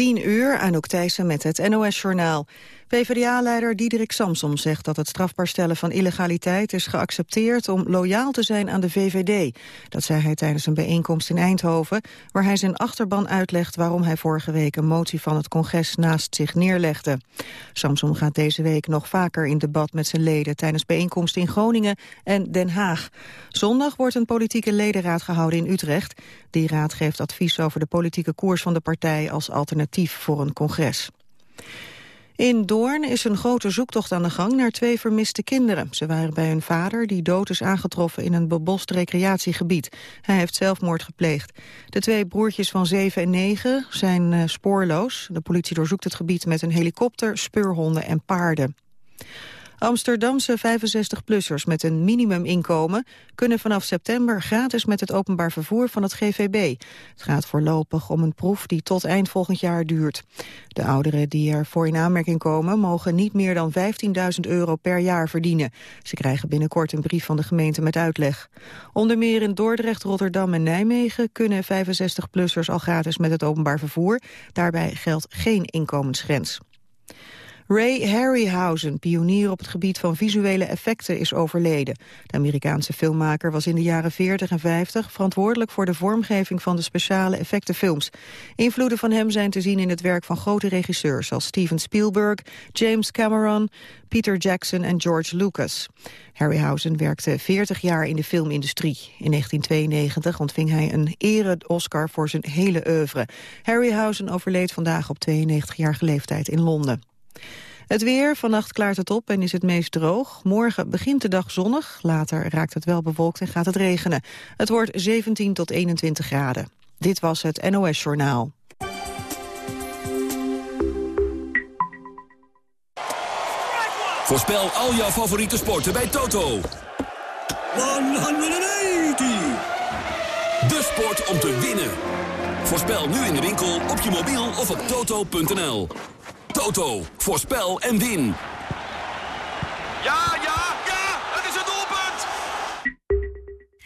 10 uur, Anouk Thijssen met het NOS-journaal. PvdA-leider Diederik Samsom zegt dat het strafbaar stellen van illegaliteit is geaccepteerd om loyaal te zijn aan de VVD. Dat zei hij tijdens een bijeenkomst in Eindhoven, waar hij zijn achterban uitlegt waarom hij vorige week een motie van het congres naast zich neerlegde. Samsom gaat deze week nog vaker in debat met zijn leden tijdens bijeenkomsten in Groningen en Den Haag. Zondag wordt een politieke ledenraad gehouden in Utrecht. Die raad geeft advies over de politieke koers van de partij als alternatief voor een congres. In Doorn is een grote zoektocht aan de gang naar twee vermiste kinderen. Ze waren bij hun vader, die dood is aangetroffen in een bebost recreatiegebied. Hij heeft zelfmoord gepleegd. De twee broertjes van 7 en 9 zijn uh, spoorloos. De politie doorzoekt het gebied met een helikopter, speurhonden en paarden. Amsterdamse 65-plussers met een minimuminkomen kunnen vanaf september gratis met het openbaar vervoer van het GVB. Het gaat voorlopig om een proef die tot eind volgend jaar duurt. De ouderen die ervoor in aanmerking komen mogen niet meer dan 15.000 euro per jaar verdienen. Ze krijgen binnenkort een brief van de gemeente met uitleg. Onder meer in Dordrecht, Rotterdam en Nijmegen kunnen 65-plussers al gratis met het openbaar vervoer. Daarbij geldt geen inkomensgrens. Ray Harryhausen, pionier op het gebied van visuele effecten, is overleden. De Amerikaanse filmmaker was in de jaren 40 en 50 verantwoordelijk voor de vormgeving van de speciale effectenfilms. Invloeden van hem zijn te zien in het werk van grote regisseurs als Steven Spielberg, James Cameron, Peter Jackson en George Lucas. Harryhausen werkte 40 jaar in de filmindustrie. In 1992 ontving hij een ere-Oscar voor zijn hele oeuvre. Harryhausen overleed vandaag op 92-jarige leeftijd in Londen. Het weer, vannacht klaart het op en is het meest droog. Morgen begint de dag zonnig, later raakt het wel bewolkt en gaat het regenen. Het wordt 17 tot 21 graden. Dit was het NOS Journaal. Voorspel al jouw favoriete sporten bij Toto. 180! De sport om te winnen. Voorspel nu in de winkel, op je mobiel of op toto.nl. Toto, voorspel en win. Ja, ja, ja, het is het doelpunt!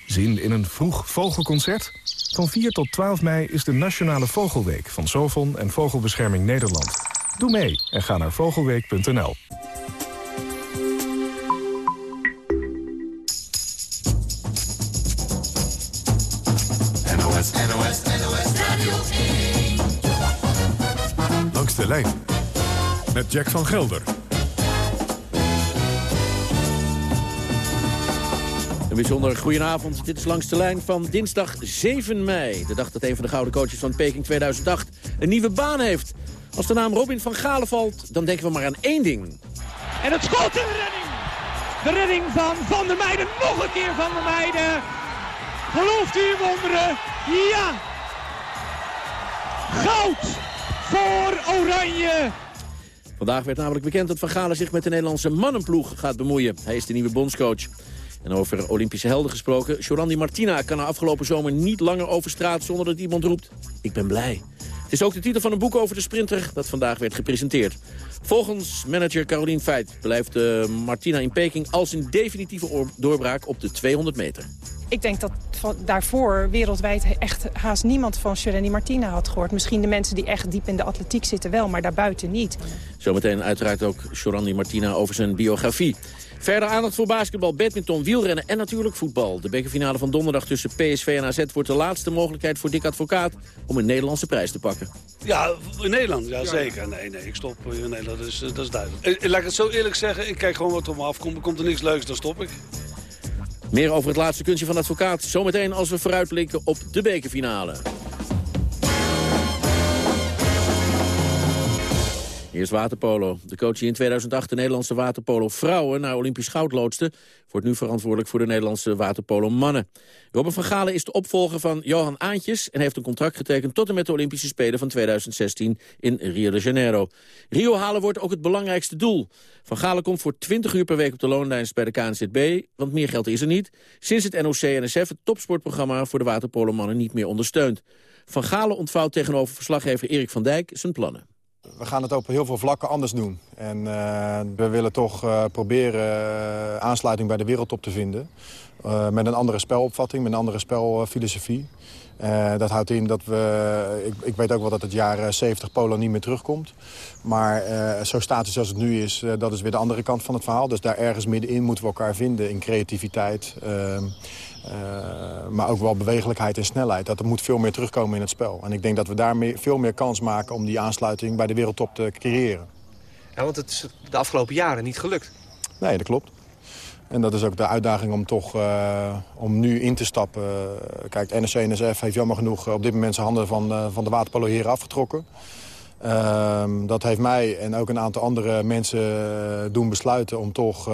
Zin in een vroeg vogelconcert? Van 4 tot 12 mei is de Nationale Vogelweek van Sovon en Vogelbescherming Nederland. Doe mee en ga naar vogelweek.nl. NOS, NOS, NOS Radio 1. Langs de lijn met Jack van Gelder. Een bijzonder goedenavond. Dit is langs de lijn van dinsdag 7 mei. De dag dat een van de gouden coaches van Peking 2008 een nieuwe baan heeft. Als de naam Robin van Galen valt, dan denken we maar aan één ding. En het schot en de redding. De redding van Van der Meijden. Nog een keer Van der Meijden. Gelooft u in wonderen? Ja. Goud voor Oranje. Vandaag werd namelijk bekend dat Van Galen zich met de Nederlandse mannenploeg gaat bemoeien. Hij is de nieuwe bondscoach. En over Olympische helden gesproken, Jorandi Martina kan na afgelopen zomer niet langer over straat zonder dat iemand roept, ik ben blij. Het is ook de titel van een boek over de sprinter dat vandaag werd gepresenteerd. Volgens manager Caroline Feit blijft uh, Martina in Peking als een definitieve doorbraak op de 200 meter. Ik denk dat van daarvoor wereldwijd echt haast niemand van Shereni Martina had gehoord. Misschien de mensen die echt diep in de atletiek zitten wel, maar daarbuiten niet. Zometeen uiteraard ook Jorandi Martina over zijn biografie. Verder aandacht voor basketbal, badminton, wielrennen en natuurlijk voetbal. De bekerfinale van donderdag tussen PSV en AZ wordt de laatste mogelijkheid voor Dick Advocaat om een Nederlandse prijs te pakken. Ja, in Nederland, ja zeker. Nee, nee, ik stop in Nederland, dat is, dat is duidelijk. Ik, laat ik het zo eerlijk zeggen, ik kijk gewoon wat er me afkomt. Komt er niks leuks, dan stop ik. Meer over het laatste kunstje van advocaat. Zometeen als we vooruitblikken op de bekerfinale. Eerst waterpolo. De coach die in 2008 de Nederlandse waterpolo vrouwen naar Olympisch goud loodste... wordt nu verantwoordelijk voor de Nederlandse waterpolo mannen. Robin van Galen is de opvolger van Johan Aantjes... en heeft een contract getekend tot en met de Olympische Spelen van 2016 in Rio de Janeiro. Rio halen wordt ook het belangrijkste doel. Van Galen komt voor 20 uur per week op de loonlijst bij de KNZB... want meer geld is er niet. Sinds het NOC-NSF het topsportprogramma voor de waterpolo mannen niet meer ondersteunt. Van Galen ontvouwt tegenover verslaggever Erik van Dijk zijn plannen. We gaan het op heel veel vlakken anders doen. En uh, we willen toch uh, proberen uh, aansluiting bij de wereldtop te vinden. met een andere spelopvatting, met een andere spelfilosofie. Dat houdt in dat we... Ik, ik, weet ook wel dat het jaar 70 polo niet meer terugkomt. Maar zo statisch als het nu is, dat is weer de andere kant van het verhaal. Dus daar ergens middenin moeten we elkaar vinden in creativiteit. Ehm, maar ook wel bewegelijkheid en snelheid. Dat er moet veel meer terugkomen in het spel. En ik denk dat we daar meer, veel meer kans maken om die aansluiting bij de wereldtop te creëren. Ja, want het is de afgelopen jaren niet gelukt. Nee, dat klopt. En dat is ook de uitdaging om toch uh, om nu in te stappen. Kijk, NSC-NSF heeft jammer genoeg op dit moment zijn handen van, uh, van de waterpoloheren afgetrokken. Uh, dat heeft mij en ook een aantal andere mensen doen besluiten om toch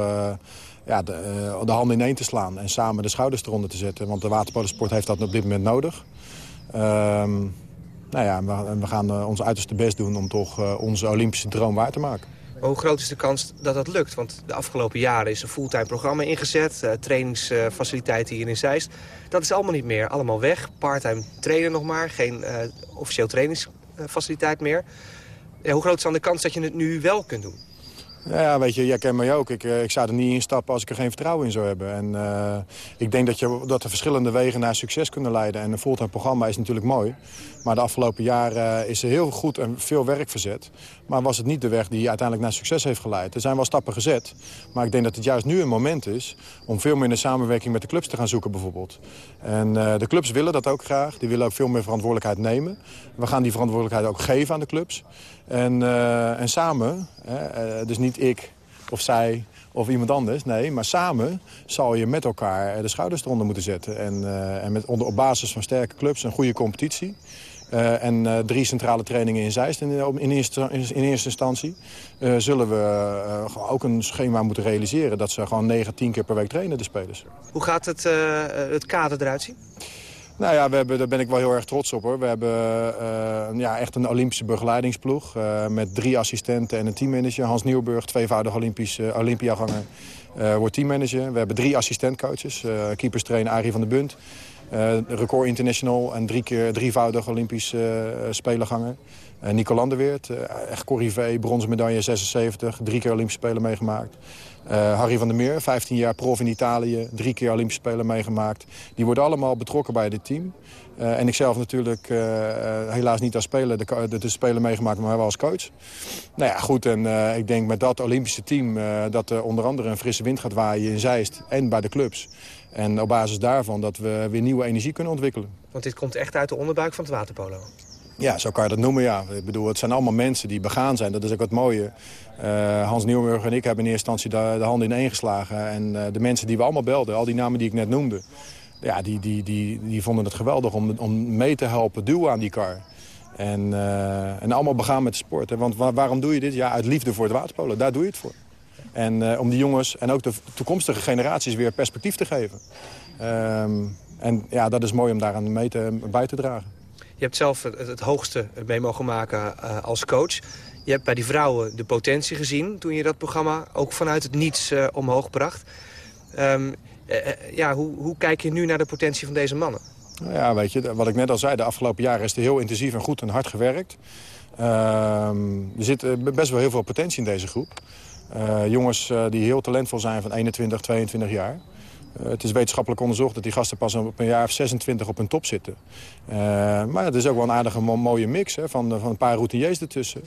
ja, de, de, handen ineen te slaan. En samen de schouders eronder te zetten. Want de waterpolosport heeft dat op dit moment nodig. Ehm, nou ja, we, we gaan ons uiterste best doen om toch onze Olympische droom waar te maken. Hoe groot is de kans dat dat lukt? Want de afgelopen jaren is een fulltime programma ingezet. Trainingsfaciliteiten hier in Zeist. Dat is allemaal niet meer. Allemaal weg. Parttime trainen nog maar. Geen uh, officieel trainingsfaciliteit meer. Hoe groot is dan de kans dat je het nu wel kunt doen? Ja, weet je, jij kent mij ook. Ik, ik zou er niet in stappen als ik er geen vertrouwen in zou hebben. En uh, ik denk dat, je, dat er verschillende wegen naar succes kunnen leiden. En een fulltime programma is natuurlijk mooi. Maar de afgelopen jaren is er heel goed en veel werk verzet. Maar was het niet de weg die uiteindelijk naar succes heeft geleid. Er zijn wel stappen gezet. Maar ik denk dat het juist nu een moment is... om veel meer in de samenwerking met de clubs te gaan zoeken bijvoorbeeld. En uh, de clubs willen dat ook graag. Die willen ook veel meer verantwoordelijkheid nemen. We gaan die verantwoordelijkheid ook geven aan de clubs. En, uh, en samen, dus niet ik of zij of iemand anders. Nee, maar samen zal je met elkaar de schouders eronder moeten zetten. En, en met, onder, op basis van sterke clubs een goede competitie. Uh, en uh, drie centrale trainingen in Zeist in, in, eerste, in eerste instantie... Uh, zullen we ook een schema moeten realiseren... dat ze gewoon 9, 10 keer per week trainen, de spelers. Hoe gaat het, het kader eruit zien? Nou ja, we hebben, daar ben ik wel heel erg trots op hoor. We hebben uh, ja, echt een Olympische begeleidingsploeg. Uh, met drie assistenten en een teammanager. Hans Nieuwburg, tweevoudig Olympisch, uh, Olympiaganger, wordt teammanager. We hebben drie assistentcoaches. keeperstrainer Arie van der Bunt. Record international en drie keer drievoudig Olympisch spelerganger. Nico Landerweert, echt corrivé, bronzen medaille 76. Drie keer Olympische Spelen meegemaakt. Harry van der Meer, 15 jaar prof in Italië, drie keer Olympische Spelen meegemaakt. Die worden allemaal betrokken bij dit team. En ik zelf natuurlijk helaas niet als speler de, de, de spelen meegemaakt, maar wel als coach. Nou ja, goed, en ik denk met dat Olympische team dat er onder andere een frisse wind gaat waaien in Zeist en bij de clubs. En op basis daarvan dat we weer nieuwe energie kunnen ontwikkelen. Want dit komt echt uit de onderbuik van het waterpolo? Ja, zo kan je dat noemen, ja. Ik bedoel, het zijn allemaal mensen die begaan zijn. Dat is ook wat mooie. Uh, Hans Nieuwburg en ik hebben in eerste instantie de, de handen ineen geslagen. En uh, de mensen die we allemaal belden, al die namen die ik net noemde... Ja, die, die, die, die vonden het geweldig om, om mee te helpen duwen aan die kar. En, uh, en allemaal begaan met de sport. Hè. Want waar, waarom doe je dit? Ja, uit liefde voor het waterpolen. Daar doe je het voor. En om die jongens en ook de toekomstige generaties weer perspectief te geven. Um, en ja, dat is mooi om daaraan mee te, bij te dragen. Je hebt zelf het, het hoogste mee mogen maken uh, als coach. Je hebt bij die vrouwen de potentie gezien toen je dat programma ook vanuit het niets uh, omhoog bracht. Um, uh, ja, hoe, hoe kijk je nu naar de potentie van deze mannen? Nou ja, weet je, wat ik net al zei, de afgelopen jaren is er heel intensief en goed en hard gewerkt. Ehm, er zit best wel heel veel potentie in deze groep. Jongens die heel talentvol zijn van 21, 22 jaar. Uh, het is wetenschappelijk onderzocht dat die gasten pas op een jaar of 26 op hun top zitten. Maar het is ook wel een aardige mooie mix hè, van, van een paar routiniers ertussen.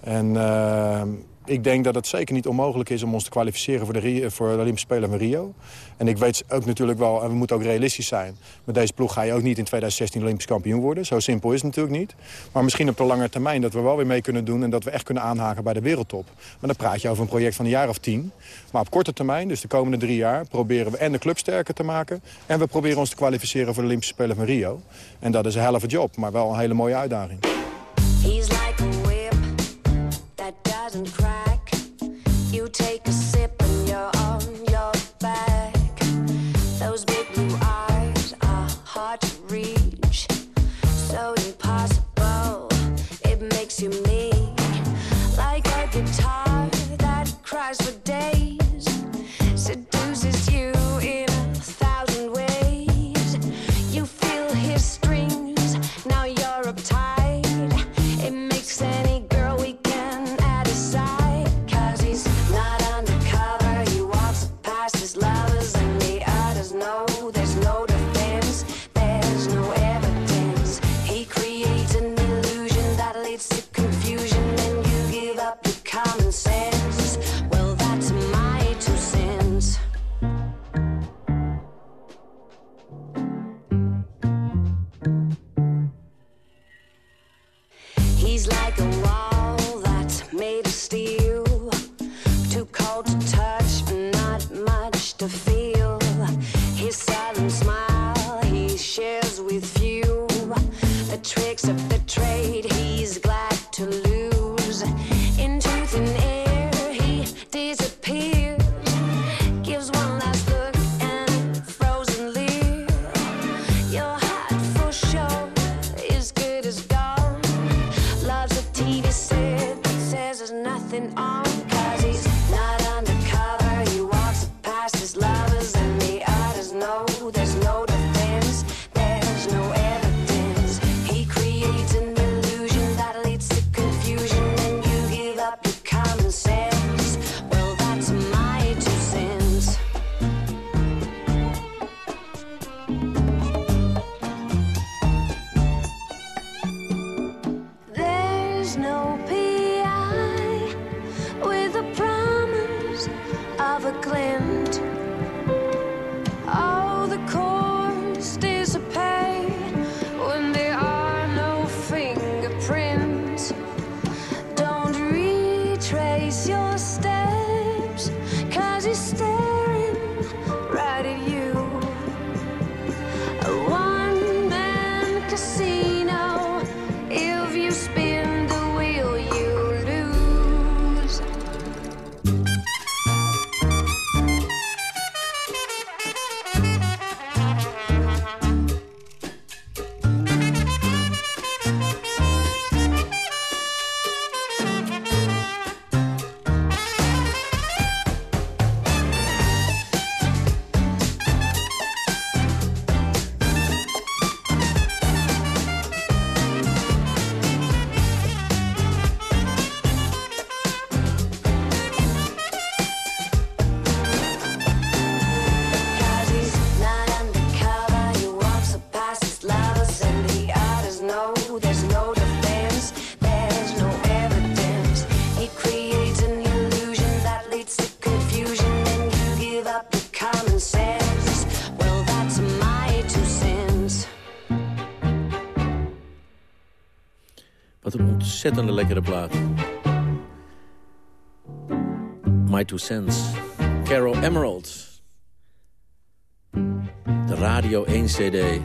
En uh, ik denk dat het zeker niet onmogelijk is om ons te kwalificeren voor de, Rio, voor de Olympische Spelen van Rio. En ik weet ook natuurlijk wel, en we moeten ook realistisch zijn... met deze ploeg ga je ook niet in 2016 Olympisch kampioen worden. Zo simpel is het natuurlijk niet. Maar misschien op de lange termijn dat we wel weer mee kunnen doen... en dat we echt kunnen aanhaken bij de wereldtop. Maar dan praat je over een project van een jaar of tien. Maar op korte termijn, dus de komende drie jaar... proberen we en de club sterker te maken... en we proberen ons te kwalificeren voor de Olympische Spelen van Rio. En dat is een helft job, maar wel een hele mooie uitdaging. He's like a whip that doesn't crack. no peace. Ontzettende lekkere plaat. My Two Cents. Carol Emerald. De Radio 1 CD.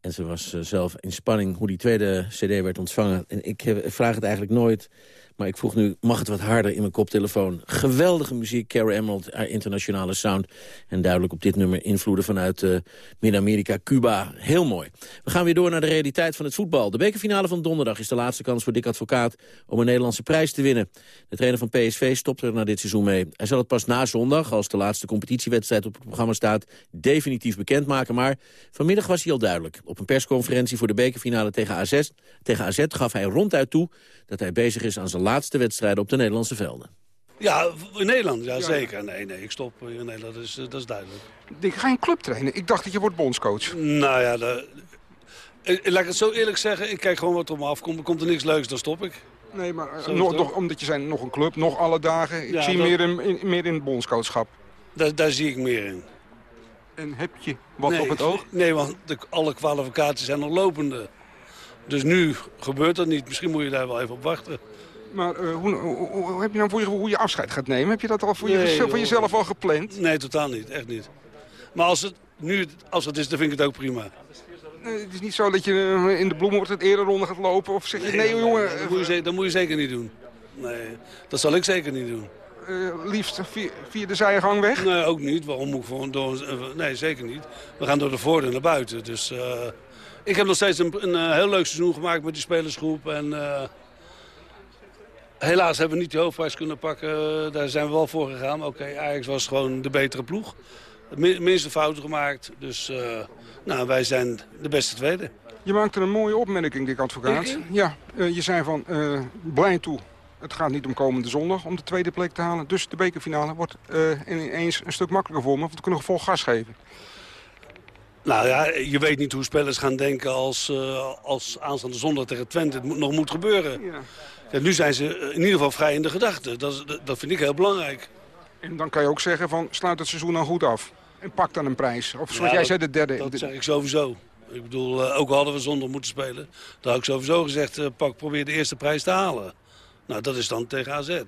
En ze was eh, zelf in spanning hoe die tweede cd werd ontvangen. En ik eh, vraag het eigenlijk nooit, maar ik vroeg nu... mag het wat harder in mijn koptelefoon? Geweldige muziek, Carol Emerald, haar internationale sound. En duidelijk op dit nummer invloeden vanuit eh, Midden-Amerika, Cuba. Heel mooi. We gaan weer door naar de realiteit van het voetbal. De bekerfinale van donderdag is de laatste kans voor Dick Advocaat... om een Nederlandse prijs te winnen. De trainer van PSV stopt er na dit seizoen mee. Hij zal het pas na zondag, als de laatste competitiewedstrijd op het programma staat... definitief bekendmaken, maar vanmiddag was hij al duidelijk. Op een persconferentie voor de bekerfinale tegen AZ, tegen AZ gaf hij ronduit toe... dat hij bezig is aan zijn laatste wedstrijden op de Nederlandse velden. Ja, in Nederland, ja, zeker. Nee, nee, ik stop hier in Nederland, dat is, dat is duidelijk. Ik ga een club trainen. Ik dacht dat je wordt bondscoach. Nou ja, de, eh, laat ik het zo eerlijk zeggen. Ik kijk gewoon wat op me afkomt. Komt er niks leuks, dan stop ik. Nee, maar eh, nog, omdat je zijn nog een club, nog alle dagen. Ik Ja, zie dat- meer, in, in- meer in het bondscoachschap. Daar, daar zie ik meer in. En heb je wat nee, op het oog? Nee, want de, alle kwalificaties zijn nog lopende. Dus nu gebeurt dat niet. Misschien moet je daar wel even op wachten. Maar eh, hoe, hoe, hoe- heb je nou voor je, hoe je afscheid gaat nemen? Heb je dat al voor, Nee, je, voor jezelf al gepland? Nee, totaal niet. Echt niet. Maar als het nu als het is, dan vind ik het ook prima. Nee, het is niet zo dat je eh, in de bloemen wordt het eerder ronde gaat lopen. Of zeg je, nee, jongen, Dat moet, je, dat moet je zeker niet doen. Nee, dat zal ik zeker niet doen. eh, liefst via, via de zijgang weg. Nee, ook niet. Waarom moet ik gewoon door... Nee, zeker niet. We gaan door de voordeur naar buiten. Dus ik heb nog steeds een, een heel leuk seizoen gemaakt met die spelersgroep. En helaas hebben we niet de hoofdprijs kunnen pakken. Daar zijn we wel voor gegaan. Oké, Ajax was gewoon de betere ploeg. Mi- minste fouten gemaakt. Dus eh, nou, wij zijn de beste tweede. Je maakte een mooie opmerking, Dick Advocaat. Ja, eh, je zei van, eh, blij toe. Het gaat niet om komende zondag om de tweede plek te halen. Dus de bekerfinale wordt eh, ineens een stuk makkelijker voor me. Want we kunnen vol gas geven. Nou ja, je weet niet hoe spelers gaan denken als, eh, als aanstaande zondag tegen Twente het moet- nog moet gebeuren. Ja. Ja, nu zijn ze in ieder geval vrij in de gedachten. Dat, dat- vind ik heel belangrijk. En dan kan je ook zeggen van, sluit het seizoen dan goed af. En pak dan een prijs. Of zoals Ja, jij zei, de derde. Dat de- zeg ik sowieso. Ik bedoel, eh, ook al hadden we zondag moeten spelen... dan had ik sowieso gezegd, eh, pak, probeer de eerste prijs te halen. Nou, dat is dan tegen AZ.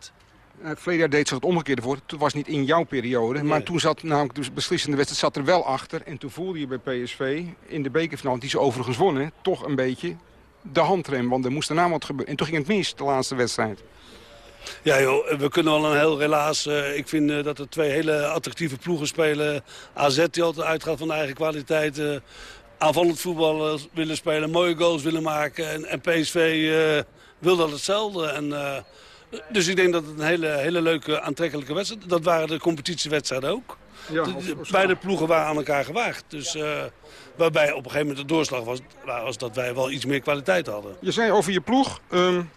Uh, verleden jaar deed zich het omgekeerde voor. Toen was niet in jouw periode. Maar toen zat namelijk de beslissende wedstrijd zat er wel achter. En toen voelde je bij PSV in de bekerfinale, die ze overigens wonnen... toch een beetje de handrem. Want er moest daarna wat gebeuren. En toen ging het mis, de laatste wedstrijd. Ja joh, we kunnen wel een heel relaas. Uh, ik vind uh, dat er twee hele attractieve ploegen spelen. AZ die altijd uitgaat van de eigen kwaliteit. Uh, aanvallend voetbal willen spelen, mooie goals willen maken. En, en PSV wil dat hetzelfde. En, dus ik denk dat het een hele, hele leuke, aantrekkelijke wedstrijd Dat waren de competitiewedstrijden ook. Ja, de, de, beide ploegen waren aan elkaar gewaagd. Dus, waarbij op een gegeven moment de doorslag was, was dat wij wel iets meer kwaliteit hadden. Je zei over je ploeg... Um...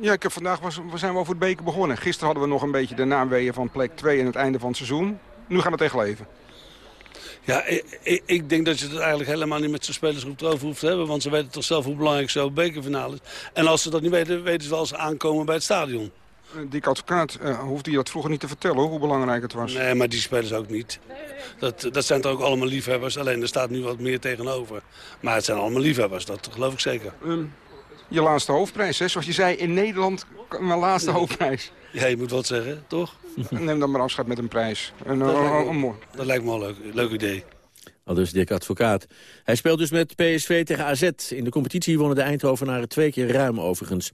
Ja, ik heb vandaag was, we zijn we over het beker begonnen. Gisteren hadden we nog een beetje de naamweeën van plek 2 in het einde van het seizoen. Nu gaan we tegen leven. Ja, ik, ik, denk dat je het eigenlijk helemaal niet met zijn spelersgroep erover hoeft te hebben. Want ze weten toch zelf hoe belangrijk zo'n bekerfinale is. En als ze dat niet weten, weten ze wel als ze aankomen bij het stadion. Dick Advocaat, uh, hoefde je dat vroeger niet te vertellen hoe belangrijk het was? Nee, maar die spelers ook niet. Dat, dat zijn toch ook allemaal liefhebbers. Alleen er staat nu wat meer tegenover. Maar het zijn allemaal liefhebbers, dat geloof ik zeker. Um, je laatste hoofdprijs, hè? Zoals je zei, in Nederland mijn laatste hoofdprijs. Ja, je moet wat zeggen, toch? Neem dan maar afscheid met een prijs. Een, dat, uh, lijkt me, dat lijkt me wel leuk, leuk idee. Al dus Dick Advocaat. Hij speelt dus met PSV tegen AZ. In de competitie wonnen de Eindhovenaren twee keer ruim overigens.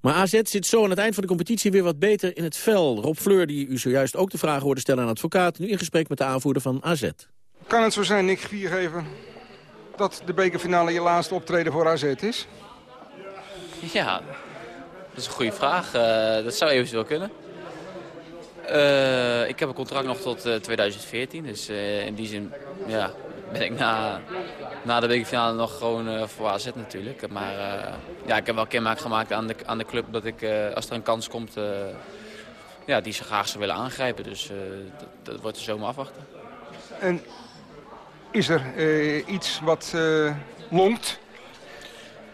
Maar AZ zit zo aan het eind van de competitie weer wat beter in het vel. Rob Fleur, die u zojuist ook de vragen hoorde stellen aan advocaat... nu in gesprek met de aanvoerder van AZ. Kan het zo zijn, Nick Viergever, dat de bekerfinale je laatste optreden voor AZ is? Ja, dat is een goede vraag. Uh, dat zou eventueel kunnen. Uh, ik heb een contract nog tot uh, 2014. Dus uh, in die zin ja, ben ik na, na de bekerfinale nog gewoon voor AZ natuurlijk. Maar ja, ik heb wel kenmerk gemaakt aan de, aan de club dat ik, als er een kans komt, ja, die ze graag zou willen aangrijpen. Dus dat, dat, wordt de zomer afwachten. En is er iets wat longt?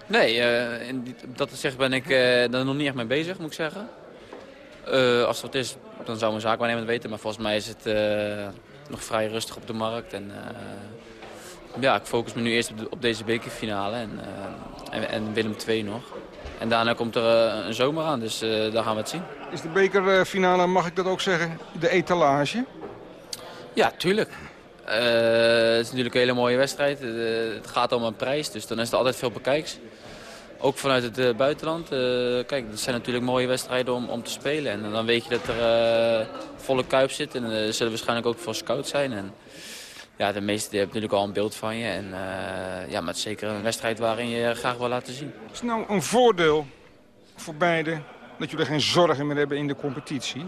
Nee, uh, in dat zeg ben ik uh, er nog niet echt mee bezig, moet ik zeggen. Uh, als het wat is, dan zou mijn zaakwaarnemer weten. Maar volgens mij is het nog vrij rustig op de markt. En, ja, ik focus me nu eerst op, de, op deze bekerfinale en, en, en, Willem II nog. En daarna komt er een zomer aan, dus daar gaan we het zien. Is de bekerfinale, mag ik dat ook zeggen, de etalage? Ja, tuurlijk. Uh, het is natuurlijk een hele mooie wedstrijd. Uh, het gaat om een prijs, dus dan is er altijd veel bekijks. Ook vanuit het uh, buitenland. kijk, het zijn natuurlijk mooie wedstrijden om, om te spelen. En dan weet je dat er volle kuip zit. En er zullen waarschijnlijk ook veel scouts zijn. En, ja, de meesten hebben natuurlijk al een beeld van je. En, ja, maar het is zeker een wedstrijd waarin je graag wil laten zien. Is het nou een voordeel voor beide dat jullie geen zorgen meer hebben in de competitie?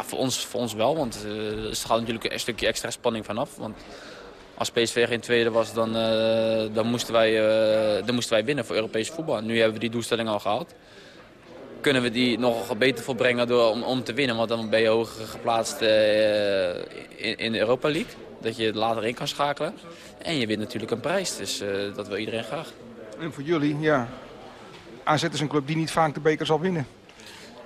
Voor, ons, voor ons wel, want uh, er gaat natuurlijk een stukje extra spanning vanaf. Want als PSV geen tweede was, dan, uh, dan, moesten wij, uh, dan moesten wij winnen voor Europees voetbal. Nu hebben we die doelstelling al gehaald. Kunnen we die nog beter volbrengen door, om, te winnen, want dan ben je hoger geplaatst in, in de Europa League. Dat je later in kan schakelen. En je wint natuurlijk een prijs, dus dat wil iedereen graag. En voor jullie, ja. AZ is een club die niet vaak de beker zal winnen.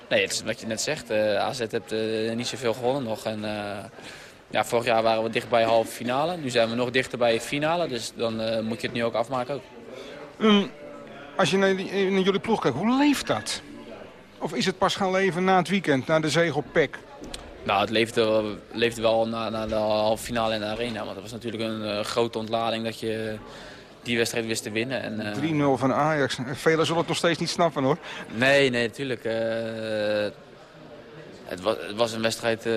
Nee, het is wat je net zegt. Uh, AZ heeft uh, niet zoveel gewonnen nog. En, uh, ja, vorig jaar waren we dicht bij halve finale. Nu zijn we nog dichter bij finale. Dus dan moet je het nu ook afmaken. Ook. Um, als je naar, naar, jullie ploeg kijkt, hoe leeft dat? Of is het pas gaan leven na het weekend, na de zege op PEC? Nou, het leefde, leefde wel na, na de halve finale in de arena. Want dat was natuurlijk een grote ontlading dat je die wedstrijd wist te winnen. En, uh... 3-0 van Ajax. Velen zullen het nog steeds niet snappen hoor. Nee, nee, natuurlijk. Uh, het, was, het, was, een wedstrijd uh,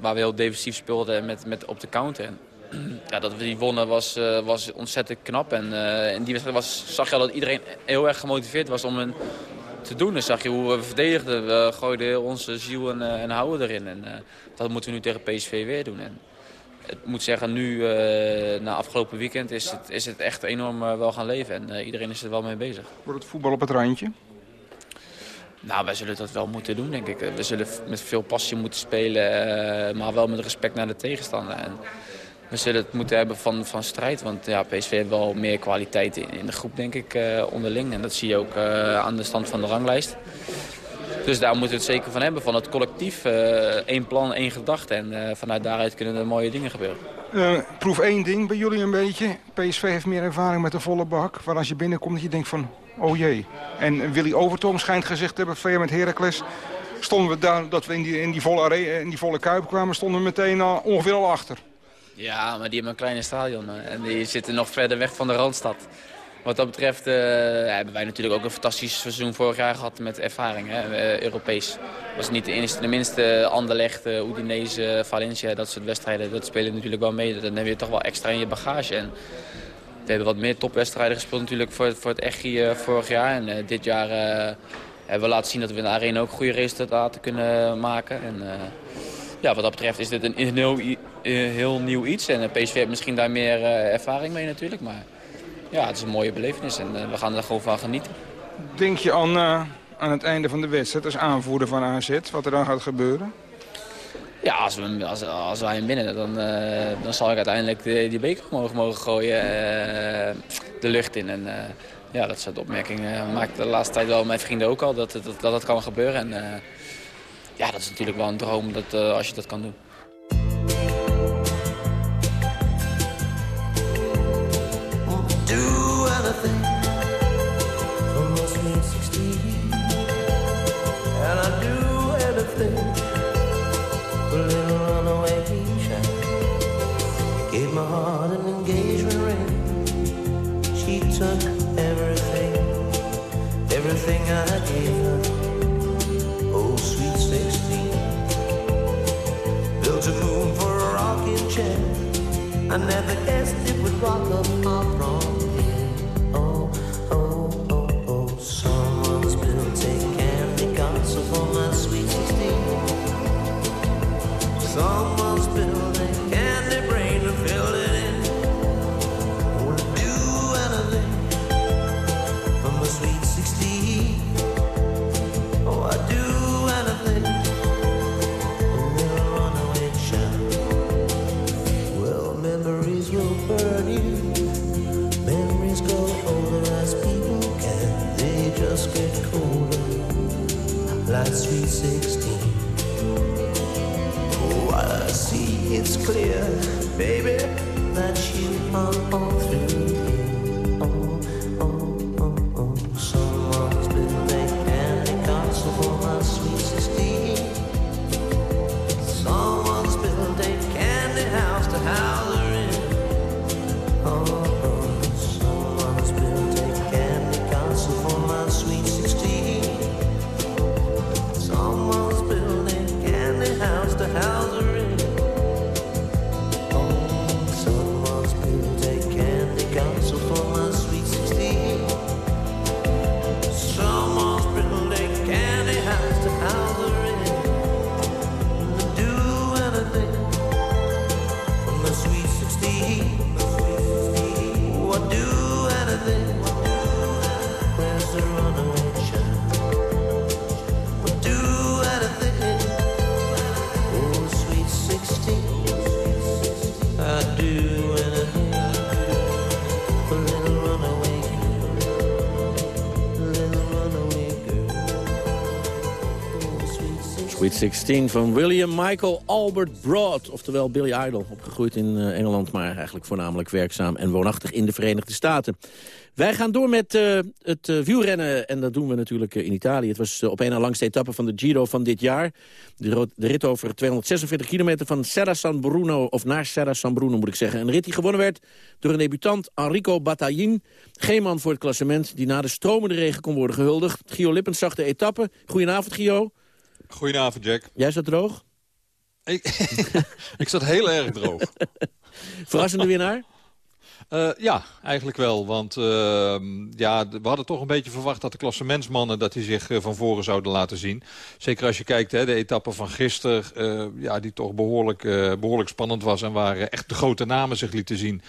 waar we heel defensief speelden met, met op de counter. En, ja, dat we die wonnen was, was ontzettend knap. En in die wedstrijd was, zag je dat iedereen heel erg gemotiveerd was om een te doen. Dan zag je hoe we verdedigden. We gooiden onze ziel en, en houden erin. En dat moeten we nu tegen PSV weer doen. En, ik moet zeggen, nu uh, na afgelopen weekend is het, is het echt enorm uh, wel gaan leven. En uh, iedereen is er wel mee bezig. Wordt het voetbal op het randje? Nou, wij zullen dat wel moeten doen, denk ik. We zullen met veel passie moeten spelen, maar wel met respect naar de tegenstander. En we zullen het moeten hebben van, van strijd, want ja, PSV heeft wel meer kwaliteit in, in de groep, denk ik, onderling. En dat zie je ook aan de stand van de ranglijst. Dus daar moeten we het zeker van hebben, van het collectief. Uh, één plan, één gedachte. En uh, vanuit daaruit kunnen er mooie dingen gebeuren. Uh, proef één ding bij jullie een beetje. PSV heeft meer ervaring met de volle bak. Waar als je binnenkomt dat je denkt van, oh jee. En Willy Overtoom schijnt gezegd te hebben, via met Heracles... stonden we daar, dat we in die, in die, volle, arena, in die volle kuip kwamen, stonden we meteen al, ongeveer al achter. Ja, maar die hebben een kleine stadion. En die zitten nog verder weg van de Randstad. Wat dat betreft uh, hebben wij natuurlijk ook een fantastisch seizoen vorig jaar gehad met ervaring, hè, uh, Europees. was niet de, eerste, de minste Anderlecht, uh, Udinese, Valencia, dat soort wedstrijden. Dat spelen natuurlijk wel mee. Dan heb je toch wel extra in je bagage. En we hebben wat meer topwedstrijden gespeeld natuurlijk voor, voor het ECHI vorig jaar. En dit jaar hebben we laten zien dat we in de arena ook goede resultaten kunnen maken. En, ja, wat dat betreft is dit een heel, heel nieuw iets. En PSV heeft misschien daar meer ervaring mee natuurlijk. Maar ja, het is een mooie belevenis en uh, we gaan er gewoon van genieten. Denk je aan, uh, aan het einde van de wedstrijd als aanvoerder van AZ, wat er dan gaat gebeuren? Ja, als, we, als, als wij hem winnen, dan, uh, dan zal ik uiteindelijk de, die beker mogen, mogen gooien de lucht in. En ja, dat soort opmerkingen maakt de laatste tijd wel mijn vrienden ook al, dat dat, dat, dat kan gebeuren. En ja, dat is natuurlijk wel een droom dat, als je dat kan doen. Never guessed it would rock my Like sweet 16. I see it's clear, baby, that you are 16 van William Michael Albert Broad. Oftewel Billy Idol. Opgegroeid in uh, Engeland, maar eigenlijk voornamelijk werkzaam en woonachtig in de Verenigde Staten. Wij gaan door met uh, het uh, wielrennen en dat doen we natuurlijk in Italië. Het was op een na langste etappe van de Giro van dit jaar. De, de, rit over 246 kilometer van Serra San Bruno, of naar Serra San Bruno moet ik zeggen. Een rit die gewonnen werd door een debutant Enrico Battaglin. Geen man voor het klassement die na de stromende regen kon worden gehuldigd. Gio Lippens zag de etappe. Goedenavond Gio. Goedenavond, Jack. Jij zat droog? Ik, ik zat heel erg droog. Verrassende winnaar? Uh, ja, eigenlijk wel. Want uh, ja, we hadden toch een beetje verwacht dat de klassementsmannen... dat die zich uh, van voren zouden laten zien. Zeker als je kijkt, hè, de etappe van gisteren... ja, die toch behoorlijk, behoorlijk spannend was... en waar echt de grote namen zich lieten zien...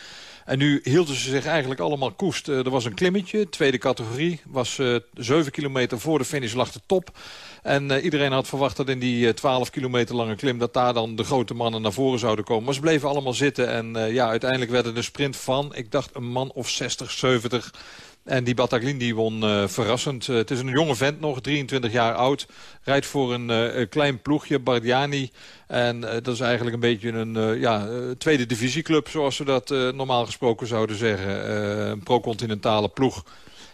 En nu hielden ze zich eigenlijk allemaal koest. er was een klimmetje, tweede categorie. Was uh, 7 kilometer voor de finish lag de top. En uh, iedereen had verwacht dat in die uh, 12 kilometer lange klim... dat daar dan de grote mannen naar voren zouden komen. Maar ze bleven allemaal zitten. En ja, uiteindelijk werd het een sprint van, ik dacht, een man of 60, 70... En die Bataglin die won uh, verrassend. Uh, het is een jonge vent nog, 23 jaar oud. Rijdt voor een uh, klein ploegje, Bardiani. En dat is eigenlijk een beetje een ja, tweede divisieclub... zoals we dat normaal gesproken zouden zeggen. een pro-continentale ploeg.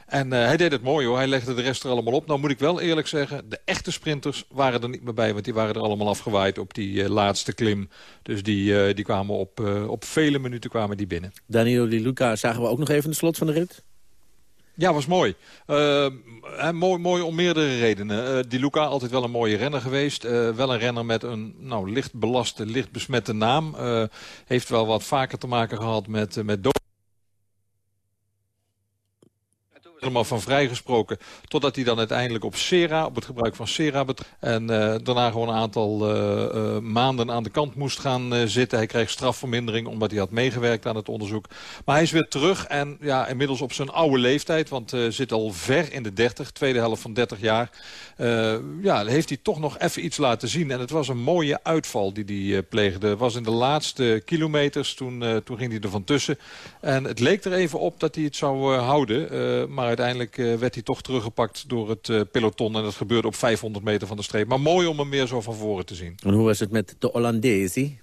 En hij deed het mooi hoor. Hij legde de rest er allemaal op. Nou moet ik wel eerlijk zeggen, de echte sprinters waren er niet meer bij. Want die waren er allemaal afgewaaid op die laatste klim. Dus die, die kwamen op, op vele minuten kwamen die binnen. Danilo Di Luca zagen we ook nog even de slot van de rit. Ja, was mooi. mooi. Mooi om meerdere redenen. Di Luca altijd wel een mooie renner geweest. wel een renner met een nou, licht belaste, licht besmette naam. heeft wel wat vaker te maken gehad met, met helemaal van vrijgesproken. Totdat hij dan uiteindelijk op Sera, op het gebruik van Sera. En uh, daarna gewoon een aantal uh, uh, maanden aan de kant moest gaan zitten. Hij kreeg strafvermindering omdat hij had meegewerkt aan het onderzoek. Maar hij is weer terug en ja, inmiddels op zijn oude leeftijd. Want zit al ver in de 30, tweede helft van 30 jaar. Ja, heeft hij toch nog even iets laten zien. En het was een mooie uitval die hij pleegde. Het was in de laatste kilometers, toen, toen ging hij er van tussen. En het leek er even op dat hij het zou houden. maar uiteindelijk werd hij toch teruggepakt door het peloton. En dat gebeurde op 500 meter van de streep. Maar mooi om hem meer zo van voren te zien. En hoe was het met de Hollandesi?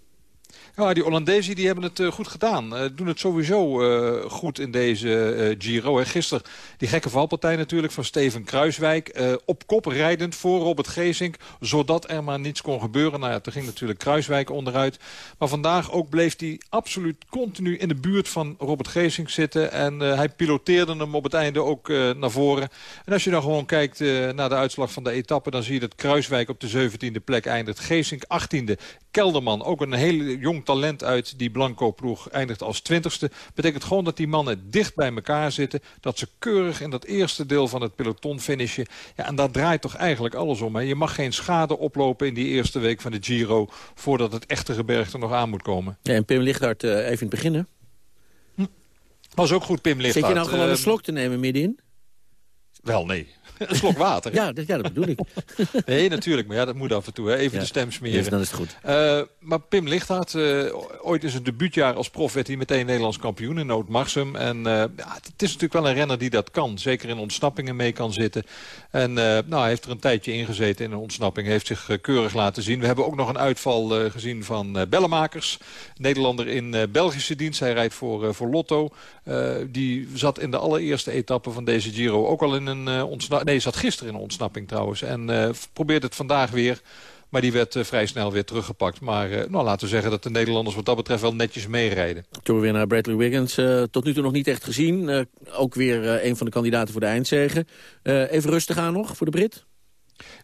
Ja, die Hollandezen die hebben het uh, goed gedaan. Uh, doen het sowieso uh, goed in deze Giro. Hè. Gisteren die gekke valpartij natuurlijk van Steven Kruiswijk. op kop rijdend voor Robert Geesink. Zodat er maar niets kon gebeuren. Nou ja, toen ging natuurlijk Kruiswijk onderuit. Maar vandaag ook bleef hij absoluut continu in de buurt van Robert Geesink zitten. En hij piloteerde hem op het einde ook naar voren. En als je dan gewoon kijkt naar de uitslag van de etappe... dan zie je dat Kruiswijk op de 17e plek eindigt. Geesink 18e. Kelderman, ook een hele jong talent uit die Blanco-ploeg, eindigt als twintigste. Betekent gewoon dat die mannen dicht bij elkaar zitten. Dat ze keurig in dat eerste deel van het peloton finishen. Ja, en daar draait toch eigenlijk alles om. Hè. Je mag geen schade oplopen in die eerste week van de Giro... voordat het echte gebergte nog aan moet komen. Ja, en Pim Lichthart uh, even in het begin. Was ook goed, Pim Lichthart. Zit je nou gewoon uh, een slok te nemen middenin? Wel, nee. Een slok water. ja, dat, ja, dat bedoel ik. nee, natuurlijk. Maar ja, dat moet af en toe. Hè. Even ja, de stem smeren. Even, dan is het goed. Uh, maar Pim Lichthart, uh, ooit in zijn debuutjaar als prof werd hij meteen Nederlands kampioen in Noord-Marsum. En uh, ja, het is natuurlijk wel een renner die dat kan. Zeker in ontsnappingen mee kan zitten. En nou, hij heeft er een tijdje in gezeten in een ontsnapping. Heeft zich keurig laten zien. We hebben ook nog een uitval gezien van Bellemakers. Nederlander in Belgische dienst. Hij rijdt voor, voor Lotto. Die zat in de allereerste etappe van deze Giro ook al in een ontsnapping. Nee, zat gisteren in een ontsnapping trouwens. En uh, probeert het vandaag weer. Maar die werd uh, vrij snel weer teruggepakt. Maar uh, nou, laten we zeggen dat de Nederlanders wat dat betreft wel netjes meerijden. Toen we weer naar Bradley Wiggins. tot nu toe nog niet echt gezien. ook weer een van de kandidaten voor de eindzegen. even rustig aan nog voor de Brit?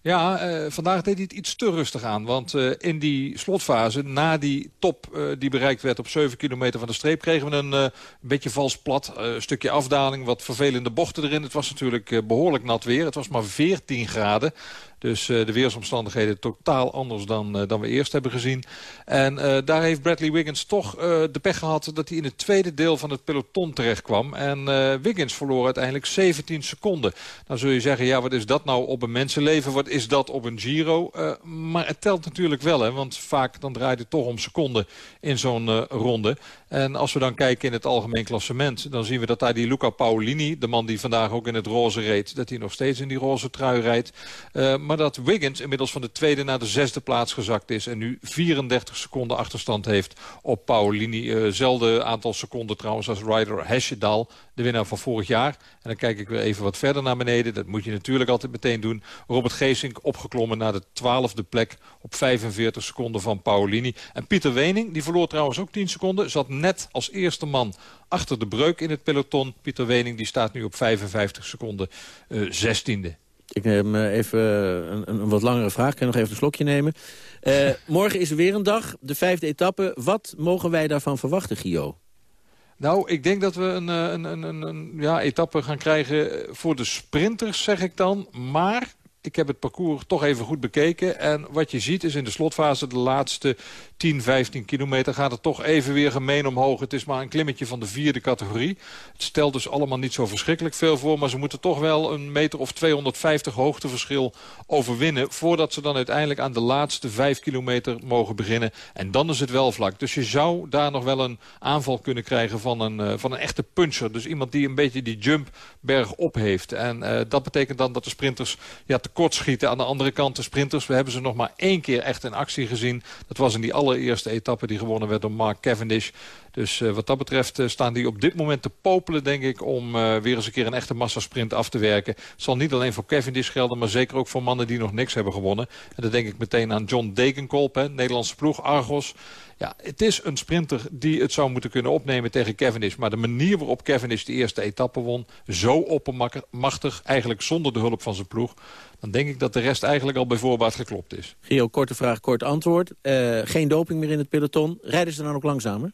Ja, uh, vandaag deed hij het iets te rustig aan. Want uh, in die slotfase, na die top uh, die bereikt werd op 7 kilometer van de streep... kregen we een, beetje vals plat, stukje afdaling, wat vervelende bochten erin. Het was natuurlijk behoorlijk nat weer. Het was maar 14 graden. Dus uh, de weersomstandigheden totaal anders dan, uh, dan we eerst hebben gezien. En uh, daar heeft Bradley Wiggins toch de pech gehad dat hij in het tweede deel van het peloton terecht kwam. En Wiggins verloor uiteindelijk 17 seconden. Dan zul je zeggen, ja wat is dat nou op een mensenleven? Wat is dat op een Giro? maar het telt natuurlijk wel, hè, want vaak dan draait het toch om seconden in zo'n ronde. En als we dan kijken in het algemeen klassement... dan zien we dat daar die Luca Paolini, de man die vandaag ook in het roze reed... dat hij nog steeds in die roze trui rijdt. Maar dat Wiggins inmiddels van de tweede naar de zesde plaats gezakt is... en nu 34 seconden achterstand heeft op Paolini. Uh, aantal seconden trouwens als Ryder Hesjedal, de winnaar van vorig jaar. En dan kijk ik weer even wat verder naar beneden. Dat moet je natuurlijk altijd meteen doen. Robert Geesink opgeklommen naar de twaalfde plek op 45 seconden van Paolini. En Pieter Wening, die verloor trouwens ook 10 seconden... zat net als eerste man achter de breuk in het peloton. Pieter Wening die staat nu op 55 seconden uh, zestiende. Ik neem even een, een, wat langere vraag. Ik kan nog even een slokje nemen. Uh, morgen is er weer een dag, de vijfde etappe. Wat mogen wij daarvan verwachten, Gio? Nou, ik denk dat we een, een, een, een, ja, etappe gaan krijgen voor de sprinters, zeg ik dan. Maar ik heb het parcours toch even goed bekeken. En wat je ziet is in de slotfase de laatste 10, 15 kilometer gaat het toch even weer gemeen omhoog. Het is maar een klimmetje van de vierde categorie. Het stelt dus allemaal niet zo verschrikkelijk veel voor. Maar ze moeten toch wel een meter of 250 hoogteverschil overwinnen... voordat ze dan uiteindelijk aan de laatste 5 kilometer mogen beginnen. En dan is het wel vlak. Dus je zou daar nog wel een aanval kunnen krijgen van een, uh, van een echte puncher. Dus iemand die een beetje die jump berg op heeft. En uh, dat betekent dan dat de sprinters ja, tekort schieten. Aan de andere kant de sprinters, we hebben ze nog maar één keer echt in actie gezien. Dat was in die allereerste etappe die gewonnen werd door Mark Cavendish. Dus uh, wat dat betreft uh, staan die op dit moment te popelen, denk ik... om uh, weer eens een keer een echte massasprint af te werken. Het zal niet alleen voor Cavendish gelden, maar zeker ook voor mannen die nog niks hebben gewonnen. En dan denk ik meteen aan John Degenkolb, hè, Nederlandse ploeg, Argos. Ja, het is een sprinter die het zou moeten kunnen opnemen tegen Cavendish. Maar de manier waarop Cavendish de eerste etappe won... zo oppermachtig, eigenlijk zonder de hulp van zijn ploeg... dan denk ik dat de rest eigenlijk al bij voorbaat geklopt is. Gio, korte vraag, kort antwoord. Uh, geen doping meer in het peloton. Rijden ze dan ook langzamer?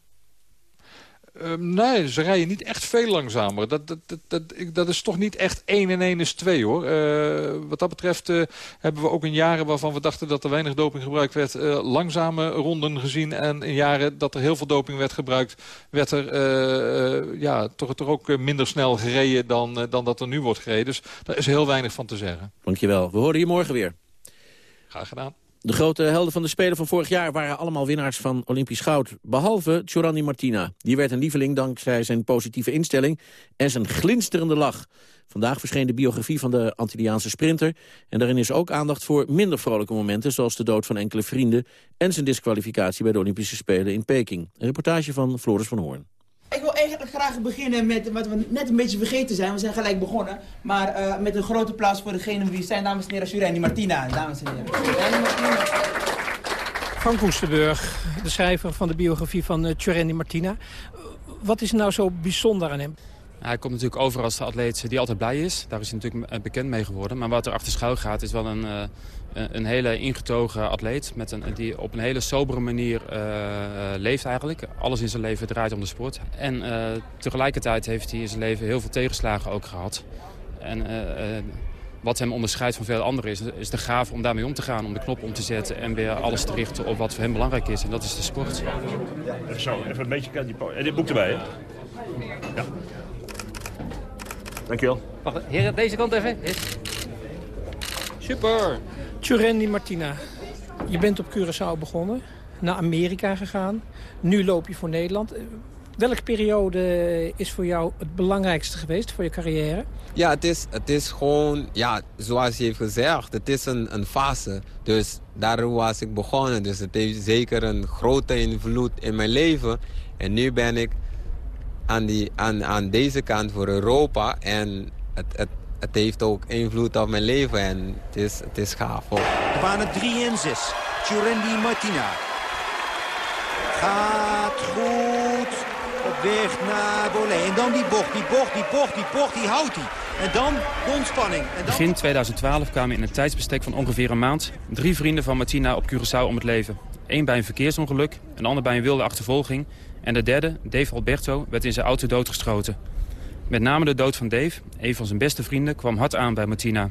Uh, nee, ze rijden niet echt veel langzamer. Dat, dat, dat, dat, dat is toch niet echt 1 en 1 is 2 hoor. Uh, wat dat betreft uh, hebben we ook in jaren waarvan we dachten dat er weinig doping gebruikt werd... langzame ronden gezien. En in jaren dat er heel veel doping werd gebruikt... werd er ja, toch, toch ook minder snel gereden dan, dan dat er nu wordt gereden. Dus daar is heel weinig van te zeggen. Dankjewel. We horen je morgen weer. Graag gedaan. De grote helden van de Spelen van vorig jaar waren allemaal winnaars van Olympisch goud. Behalve Giovanni Martina. Die werd een lieveling dankzij zijn positieve instelling en zijn glinsterende lach. Vandaag verscheen de biografie van de Antilliaanse sprinter. En daarin is ook aandacht voor minder vrolijke momenten... zoals de dood van enkele vrienden en zijn disqualificatie bij de Olympische Spelen in Peking. Een reportage van Floris van Hoorn. Ik wil eigenlijk graag beginnen met wat we net een beetje vergeten zijn. We zijn gelijk begonnen. Maar uh, met een groot applaus voor degene wie zijn, dames en heren, Sureni Martina. Dames en heren. Frank Woestenburg, de schrijver van de biografie van uh, Tjurendi Martina. Wat is nou zo bijzonder aan hem? Hij komt natuurlijk over als de atleet die altijd blij is. Daar is hij natuurlijk bekend mee geworden. Maar wat er achter schuil gaat is wel een, uh, een hele ingetogen atleet. Met een, die op een hele sobere manier uh, leeft eigenlijk. Alles in zijn leven draait om de sport. En tegelijkertijd heeft hij in zijn leven heel veel tegenslagen ook gehad. En wat hem onderscheidt van veel anderen is, is de gave om daarmee om te gaan. Om de knop om te zetten en weer alles te richten op wat voor hem belangrijk is. En dat is de sport. Even zo, even een beetje... En dit boek erbij, hè? Ja. Dankjewel. Wacht, heren, deze kant even. Super. Tjurendi Martina, je bent op Curaçao begonnen, naar Amerika gegaan. Nu loop je voor Nederland. Welke periode is voor jou het belangrijkste geweest voor je carrière? Ja, het is, het is gewoon, ja, zoals je heeft gezegd, het is een, een fase. Dus daar was ik begonnen. Dus het heeft zeker een grote invloed in mijn leven. En nu ben ik aan, die, aan, aan deze kant voor Europa. En het, het, het heeft ook invloed op mijn leven en het is, het is gaaf. Ook. De banen 3 en 6. Tjurendi Martina. Gaat goed. Op weg naar Bolé. En dan die bocht, die bocht, die bocht, die bocht, die houdt hij. En dan de ontspanning. En dan... Begin 2012 kwamen in een tijdsbestek van ongeveer een maand... drie vrienden van Martina op Curaçao om het leven. Eén bij een verkeersongeluk, een ander bij een wilde achtervolging... en de derde, Dave Alberto, werd in zijn auto doodgeschoten. Met name de dood van Dave, een van zijn beste vrienden, kwam hard aan bij Martina.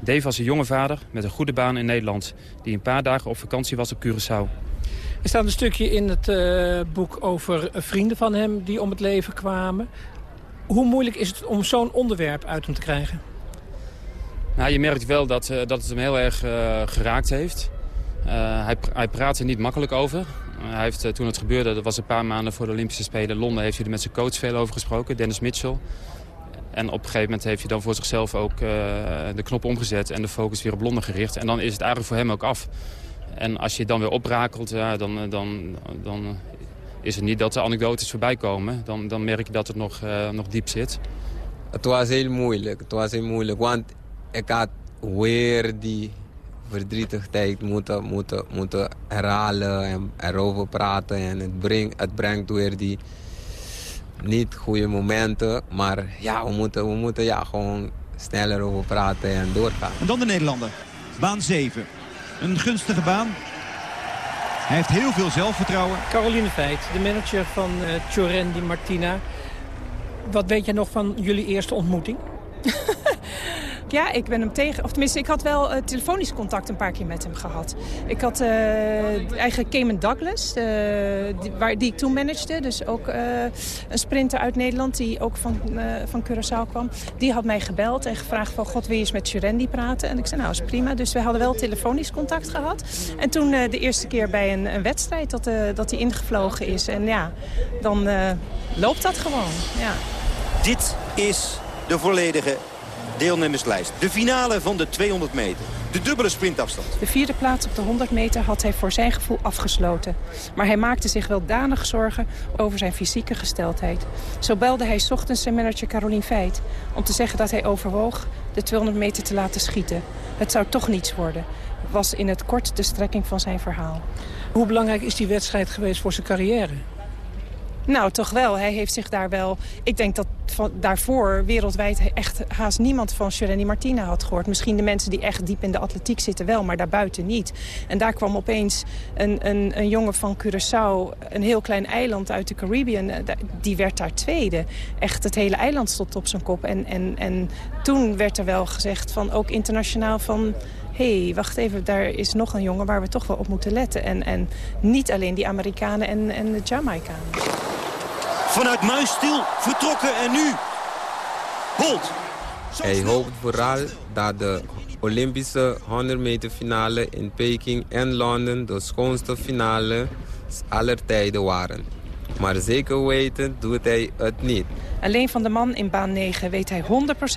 Dave was een jonge vader met een goede baan in Nederland... die een paar dagen op vakantie was op Curaçao. Er staat een stukje in het uh, boek over vrienden van hem die om het leven kwamen. Hoe moeilijk is het om zo'n onderwerp uit hem te krijgen? Nou, je merkt wel dat, uh, dat het hem heel erg uh, geraakt heeft. hij, hij praat er niet makkelijk over. Hij heeft, toen het gebeurde, dat was een paar maanden voor de Olympische Spelen in Londen... heeft hij er met zijn coach veel over gesproken, Dennis Mitchell. En op een gegeven moment heeft hij dan voor zichzelf ook de knop omgezet... en de focus weer op Londen gericht. En dan is het eigenlijk voor hem ook af. En als je dan weer oprakelt, ja, dan, dan, dan is het niet dat de anekdotes voorbij komen. Dan, dan merk je dat het nog, nog diep zit. Het was heel moeilijk. Het was heel moeilijk, want ik had weer die verdrietige tijd moeten, moeten, moeten herhalen en erover praten. En het, brengt het brengt weer die niet goede momenten. Maar ja, we moeten, we moeten ja, gewoon sneller over praten en doorgaan. En dan de Nederlander. Baan 7. Een gunstige baan. Hij heeft heel veel zelfvertrouwen. Caroline Veit, de manager van uh, Tjorendi Martina. Wat weet jij nog van jullie eerste ontmoeting? Ja, ik ben hem tegen. Of tenminste, ik had wel eh, telefonisch contact een paar keer met hem gehad. Ik had eh, eigenlijk Cayman Douglas, eh, die, waar, die ik toen managede. Dus ook een sprinter uit Nederland die ook van, van Curaçao kwam. Die had mij gebeld en gevraagd van... God, wil je eens met Jurendi praten? En ik zei, nou, is prima. Dus we hadden wel telefonisch contact gehad. En toen de eerste keer bij een, een wedstrijd dat, dat hij ingevlogen is. En ja, dan loopt dat gewoon, ja. Dit is de volledige deelnemerslijst. De finale van de 200 meter. De dubbele sprintafstand. De vierde plaats op de 100 meter had hij voor zijn gevoel afgesloten. Maar hij maakte zich wel danig zorgen over zijn fysieke gesteldheid. Zo belde hij 's ochtends zijn manager Carolien Veit... om te zeggen dat hij overwoog de 200 meter te laten schieten. Het zou toch niets worden, was in het kort de strekking van zijn verhaal. Hoe belangrijk is die wedstrijd geweest voor zijn carrière? Nou, toch wel. Hij heeft zich daar wel... Ik denk dat van, daarvoor wereldwijd echt haast niemand van Giovanni Martina had gehoord. Misschien de mensen die echt diep in de atletiek zitten wel, maar daarbuiten niet. En daar kwam opeens een, een, een jongen van Curaçao, een heel klein eiland uit de Caribbean. eh, Die werd daar tweede. Echt, het hele eiland stond op zijn kop. En, en, en toen werd er wel gezegd, van, ook internationaal, van... Hé, hey, wacht even, daar is nog een jongen waar we toch wel op moeten letten. En, en niet alleen die Amerikanen en, en de Jamaicanen. Vanuit Muisstil vertrokken en nu Bolt. Hij hoopt vooral dat de Olympische 100 meter finale in Peking en Londen de schoonste finale aller tijden waren. Maar zeker weten doet hij het niet. Alleen van de man in baan 9 weet hij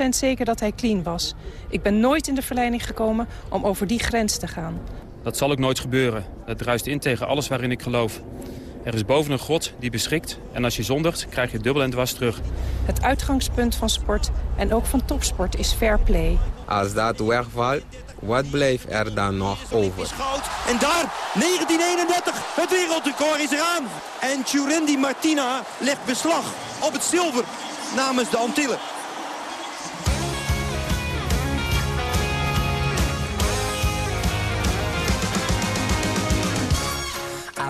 100% zeker dat hij clean was. Ik ben nooit in de verleiding gekomen om over die grens te gaan. Dat zal ook nooit gebeuren. Dat druist in tegen alles waarin ik geloof. Er is boven een God die beschikt. En als je zondigt, krijg je dubbel en dwars terug. Het uitgangspunt van sport en ook van topsport is fair play. Als dat wegvalt, wat blijft er dan nog over? En daar, 1931, het wereldrecord is eraan. En Churendi Martina legt beslag op het zilver namens de Antillen.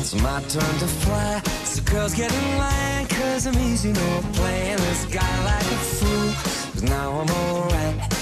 It's my turn to fly. So girls get in line, cause I'm easy, no playing this guy like a fool. Cause now I'm alright.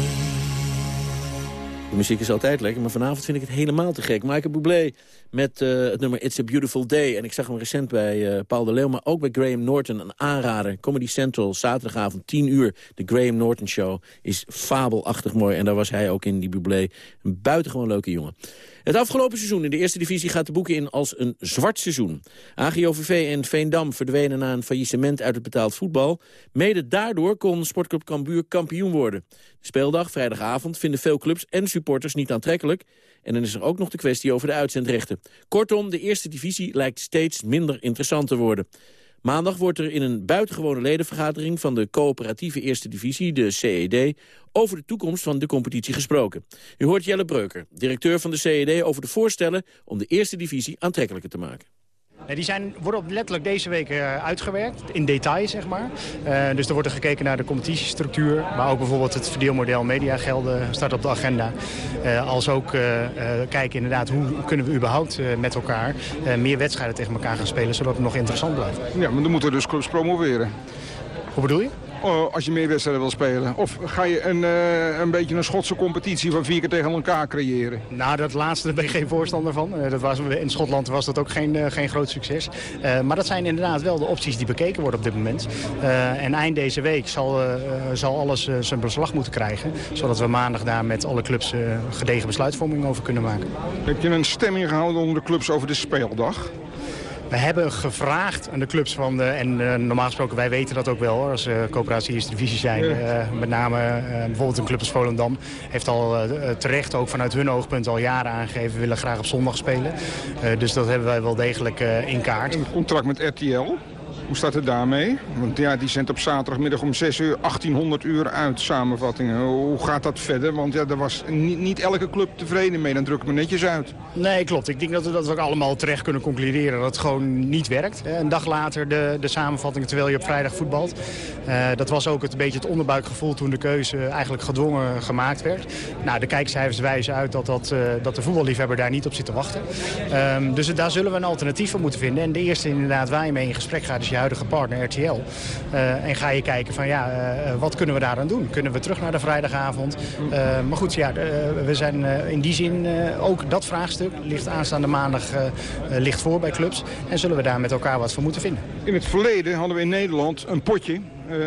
De muziek is altijd lekker, maar vanavond vind ik het helemaal te gek. Michael Bublé met eh, het nummer It's a Beautiful Day. En ik zag hem recent bij eh, Paul de Leeuw, maar ook bij Graham Norton. Een aanrader, Comedy Central, zaterdagavond 10 uur. De Graham Norton Show is fabelachtig mooi. En daar was hij ook in, die Bublé. Een buitengewoon leuke jongen. Het afgelopen seizoen in de eerste divisie gaat de boeken in als een zwart seizoen. AGOVV en Veendam verdwenen na een faillissement uit het betaald voetbal. Mede daardoor kon Sportclub Cambuur kampioen worden. De speeldag, vrijdagavond, vinden veel clubs en supporters niet aantrekkelijk. En dan is er ook nog de kwestie over de uitzendrechten. Kortom, de eerste divisie lijkt steeds minder interessant te worden. Maandag wordt er in een buitengewone ledenvergadering van de coöperatieve eerste divisie, de CED, over de toekomst van de competitie gesproken. U hoort Jelle Breuker, directeur van de CED, over de voorstellen om de eerste divisie aantrekkelijker te maken. Die zijn, worden letterlijk deze week eh, uitgewerkt, in detail zeg maar. Eh, dus er wordt er gekeken naar de competitiestructuur, maar ook bijvoorbeeld het verdeelmodel mediagelden staat op de agenda. Eh, als ook kijken inderdaad hoe kunnen we überhaupt met elkaar meer wedstrijden tegen elkaar gaan spelen, zodat het nog interessant blijft. Ja, maar dan moeten dus clubs promoveren. Hoe bedoel je? Oh, als je meer wedstrijden wil spelen. Of ga je een, eh, een beetje een Schotse competitie van vier keer tegen elkaar creëren? Nou, dat laatste daar ben ik geen voorstander van. Eh, dat was, in Schotland was dat ook geen, eh, geen groot succes. Maar dat zijn inderdaad wel de opties die bekeken worden op dit moment. En eind deze week zal, zal alles zijn beslag moeten krijgen. Zodat we maandag daar met alle clubs gedegen besluitvorming over kunnen maken. Heb je een stemming gehouden onder de clubs over de speeldag? We hebben gevraagd aan de clubs van de, en eh, normaal gesproken wij weten dat ook wel hoor, als uh, coöperatie eerste divisie zijn. Eh, met name bijvoorbeeld een club als Volendam heeft al terecht ook vanuit hun oogpunt al jaren aangegeven we willen graag op zondag spelen. Dus dat hebben wij wel degelijk in kaart. Een contract met RTL. Hoe staat het daarmee? Want ja, die zendt op zaterdagmiddag om 6 uur 1800 uur uit samenvattingen. Hoe gaat dat verder? Want ja, daar was niet, niet elke club tevreden mee. Dan druk ik me netjes uit. Nee, klopt. Ik denk dat we dat ook allemaal terecht kunnen concluderen dat het gewoon niet werkt. Eh, Een dag later de, de samenvatting terwijl je op vrijdag voetbalt. Eh, dat was ook het, een beetje het onderbuikgevoel toen de keuze eigenlijk gedwongen gemaakt werd. Nou, de kijkcijfers wijzen uit dat, dat, eh, dat de voetballiefhebber daar niet op zit te wachten. Ehm, dus daar zullen we een alternatief voor moeten vinden. En de eerste inderdaad waar je mee in gesprek gaat is je huidige partner RTL. Eh, en ga je kijken van ja, eh, wat kunnen we daaraan doen? Kunnen we terug naar de vrijdagavond? Eh, maar goed, ja, eh, we zijn eh, in die zin eh, ook dat vraagstuk ligt aanstaande maandag eh, eh, ligt voor bij clubs. En zullen we daar met elkaar wat voor moeten vinden. In het verleden hadden we in Nederland een potje eh,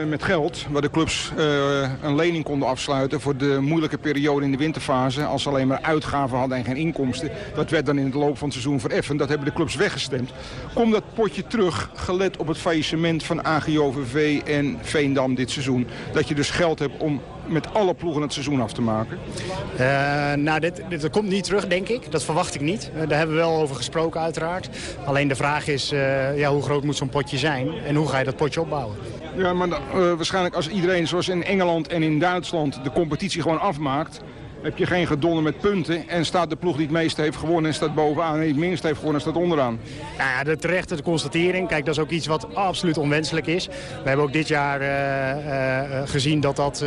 met geld... waar de clubs eh, een lening konden afsluiten voor de moeilijke periode in de winterfase... als ze alleen maar uitgaven hadden en geen inkomsten. Dat werd dan in het loop van het seizoen vereffend. Dat hebben de clubs weggestemd. Komt dat potje terug, gelet op het faillissement van AGOVV en Veendam dit seizoen? Dat je dus geld hebt om met alle ploegen het seizoen af te maken? Eh, nou, dit, dit dat komt niet terug, denk ik. Dat verwacht ik niet. Eh, daar hebben we wel over gesproken, uiteraard. Alleen de vraag is, eh, ja, hoe groot moet zo'n potje zijn? En hoe ga je dat potje opbouwen? Ja, maar waarschijnlijk als iedereen zoals in Engeland en in Duitsland de competitie gewoon afmaakt... heb je geen gedonder met punten en staat de ploeg die het meeste heeft gewonnen... en staat bovenaan en die het minste heeft gewonnen en staat onderaan. Nou ja, de terechte constatering. Kijk, dat is ook iets wat absoluut onwenselijk is. We hebben ook dit jaar eh, eh, eh, gezien dat dat,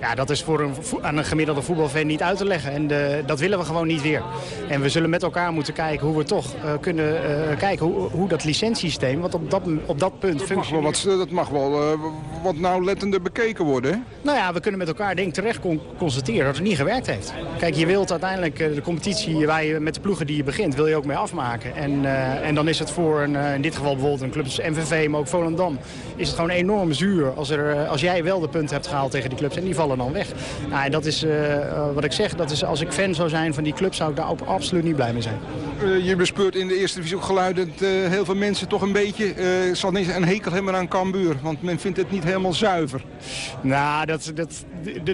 ja, dat is voor een, aan een gemiddelde voetbalfan niet uit te leggen. En de, dat willen we gewoon niet weer. En we zullen met elkaar moeten kijken hoe we toch kunnen kijken hoe, hoe dat licentiesysteem, wat op dat, op dat punt Dat mag wel, functioneert. wat, dat mag wel wat nauwlettender bekeken worden, hè? Nou ja, we kunnen met elkaar denk terecht con- constateren dat het niet gewerkt heeft. Kijk, je wilt uiteindelijk eh, de competitie waar je met de ploegen die je begint, wil je ook mee afmaken. En, eh, en dan is het voor een, eh, in dit geval bijvoorbeeld een club als MVV, maar ook Volendam, is het gewoon enorm zuur als, er, als jij wel de punten hebt gehaald tegen die clubs en die vallen dan weg. Nou, en dat is wat ik zeg, dat is, als ik fan zou zijn van die club, zou ik daar ook absoluut niet blij mee zijn. Eh, je bespeurt in de eerste divisie ook geluiden eh, heel veel mensen toch een beetje... eh, zal niet een hekel hebben aan Cambuur. Want men vindt het niet helemaal zuiver. Nou, dat, dat,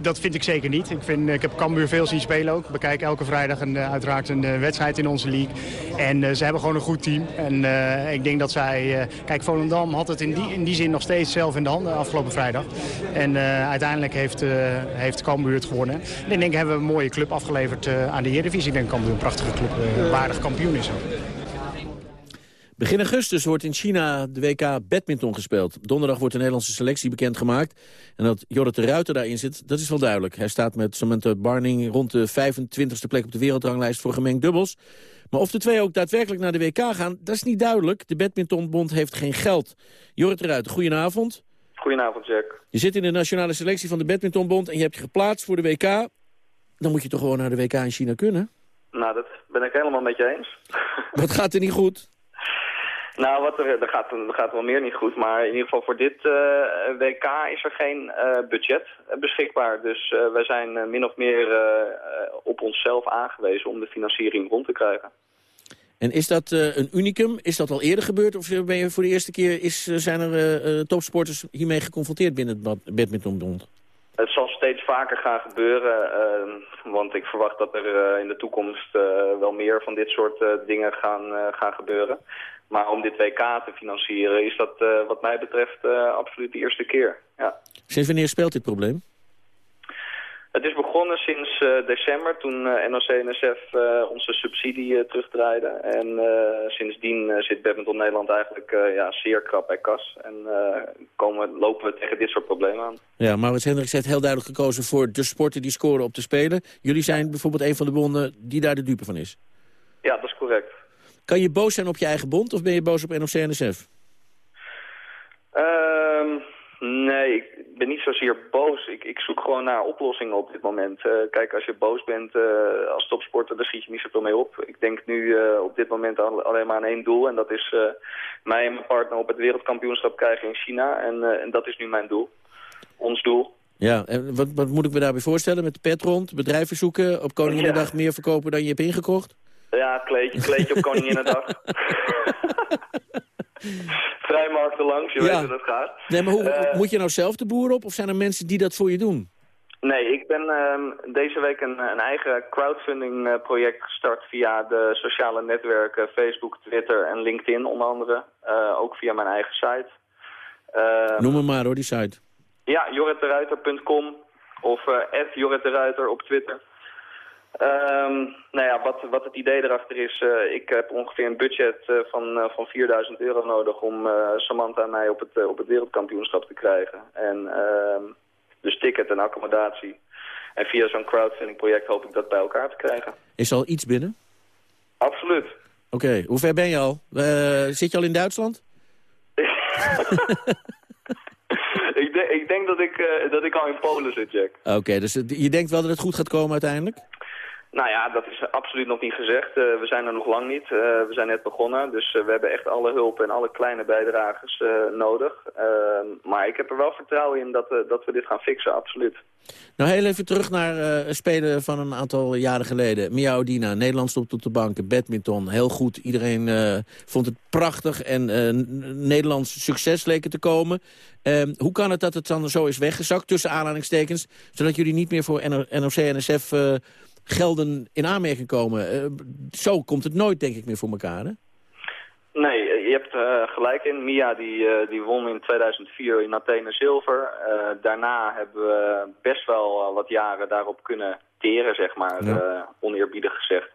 dat vind ik zeker niet. Ik, vind, ik heb Cambuur veel zien spelen ook. Ik bekijk elke vrijdag een, uiteraard een wedstrijd in onze league. En ze hebben gewoon een goed team. En ik denk dat zij... kijk, Volendam had het in die, in die zin nog steeds zelf in de handen afgelopen vrijdag. En uiteindelijk heeft, heeft Cambuur het gewonnen. En ik denk hebben we een mooie club afgeleverd aan de Eredivisie. Ik denk Cambuur een prachtige club, waardig kampioen is. ook. Begin augustus wordt in China de WK badminton gespeeld. Donderdag wordt de Nederlandse selectie bekendgemaakt. En dat Jorrit de Ruiter daarin zit, dat is wel duidelijk. Hij staat met Samantha Barning rond de 25e plek op de wereldranglijst voor gemengd dubbels. Maar of de twee ook daadwerkelijk naar de WK gaan, dat is niet duidelijk. De badmintonbond heeft geen geld. Jorrit de Ruiter, goedenavond. Goedenavond, Jack. Je zit in de nationale selectie van de badmintonbond en je hebt je geplaatst voor de WK. Dan moet je toch gewoon naar de WK in China kunnen? Nou, dat ben ik helemaal met je eens. Wat gaat er niet goed? Nou, wat er, er, gaat, er gaat wel meer niet goed, maar in ieder geval voor dit eh, WK is er geen eh, budget beschikbaar. Dus eh, wij zijn min of meer op onszelf aangewezen om de financiering rond te krijgen. En is dat een unicum? Is dat al eerder gebeurd? Of ben je voor de eerste keer is, zijn er topsporters hiermee geconfronteerd binnen het bad- badmintonbond? Het zal vaker gaan gebeuren, eh, want ik verwacht dat er eh, in de toekomst eh, wel meer van dit soort eh, dingen gaan, gaan gebeuren. Maar om dit WK te financieren is dat wat mij betreft absoluut de eerste keer. Ja. Sinds wanneer speelt dit probleem? Het is begonnen sinds eh, december toen eh, NOC-NSF eh, onze subsidie terugdraaide. En sindsdien zit Badminton Nederland eigenlijk ja, zeer krap bij kas. En komen, lopen we tegen dit soort problemen aan. Ja, Maurits Hendricks heeft heel duidelijk gekozen voor de sporten die scoren op de Spelen. Jullie zijn bijvoorbeeld een van de bonden die daar de dupe van is. Ja, dat is correct. Kan je boos zijn op je eigen bond of ben je boos op NOC-NSF? Nee, ik ben niet zozeer boos. Ik, ik zoek gewoon naar oplossingen op dit moment. Eh, kijk, als je boos bent eh, als topsporter, dan schiet je niet zoveel mee op. Ik denk nu eh, op dit moment al- alleen maar aan één doel. En dat is mij en mijn partner op het wereldkampioenschap krijgen in China. En, en dat is nu mijn doel. Ons doel. Ja, en wat, wat moet ik me daarbij voorstellen? Met de pet rond, bedrijven zoeken, op Koninginnedag meer verkopen dan je hebt ingekocht? Ja, kleedje, kleedje op Koninginnedag. Vrijmarkten langs, je Ja. weet hoe dat gaat. Nee, maar hoe, Eh, moet je nou zelf de boer op of zijn er mensen die dat voor je doen? Nee, ik ben ehm, deze week een, een eigen crowdfunding eh, project gestart via de sociale netwerken Facebook, Twitter en LinkedIn onder andere. Eh, ook via mijn eigen site. Eh, Noem me maar hoor, die site. Ja, jorritderuiter.com of eh @jorritderuiter op Twitter. Ehm, nou ja, wat, wat het idee erachter is, eh, ik heb ongeveer een budget eh, van, eh, van 4000 euro nodig om Samantha en mij op het, op het wereldkampioenschap te krijgen. En ehm, dus ticket en accommodatie. En via zo'n crowdfunding project hoop ik dat bij elkaar te krijgen. Is er al iets binnen? Absoluut. Oké, hoe ver ben je al? Zit je al in Duitsland? ik, de- ik denk dat ik, dat ik al in Polen zit, Jack. Oké, dus je denkt wel dat het goed gaat komen uiteindelijk? Nou ja, dat is absoluut nog niet gezegd. Eh, we zijn er nog lang niet. Eh, we zijn net begonnen, dus eh, we hebben echt alle hulp en alle kleine bijdragers nodig. Ehm, maar ik heb er wel vertrouwen in dat, dat we dit gaan fixen, absoluut. Nou, heel even terug naar spelen van een aantal jaren geleden. Miao Dina, Nederland stopt op de banken, badminton, heel goed. Iedereen vond het prachtig en Nederlands succes leek het te komen. Ehm, hoe kan het dat het dan zo is weggezakt, tussen aanhalingstekens... zodat jullie niet meer voor NO NOC-NSF gelden in aanmerking komen? Eh, zo komt het nooit, denk ik, meer voor elkaar, hè? Nee, je hebt eh, gelijk in. Mia die, eh, die won in 2004 in Athene zilver. Daarna hebben we best wel wat jaren daarop kunnen teren, zeg maar, Ja. oneerbiedig gezegd.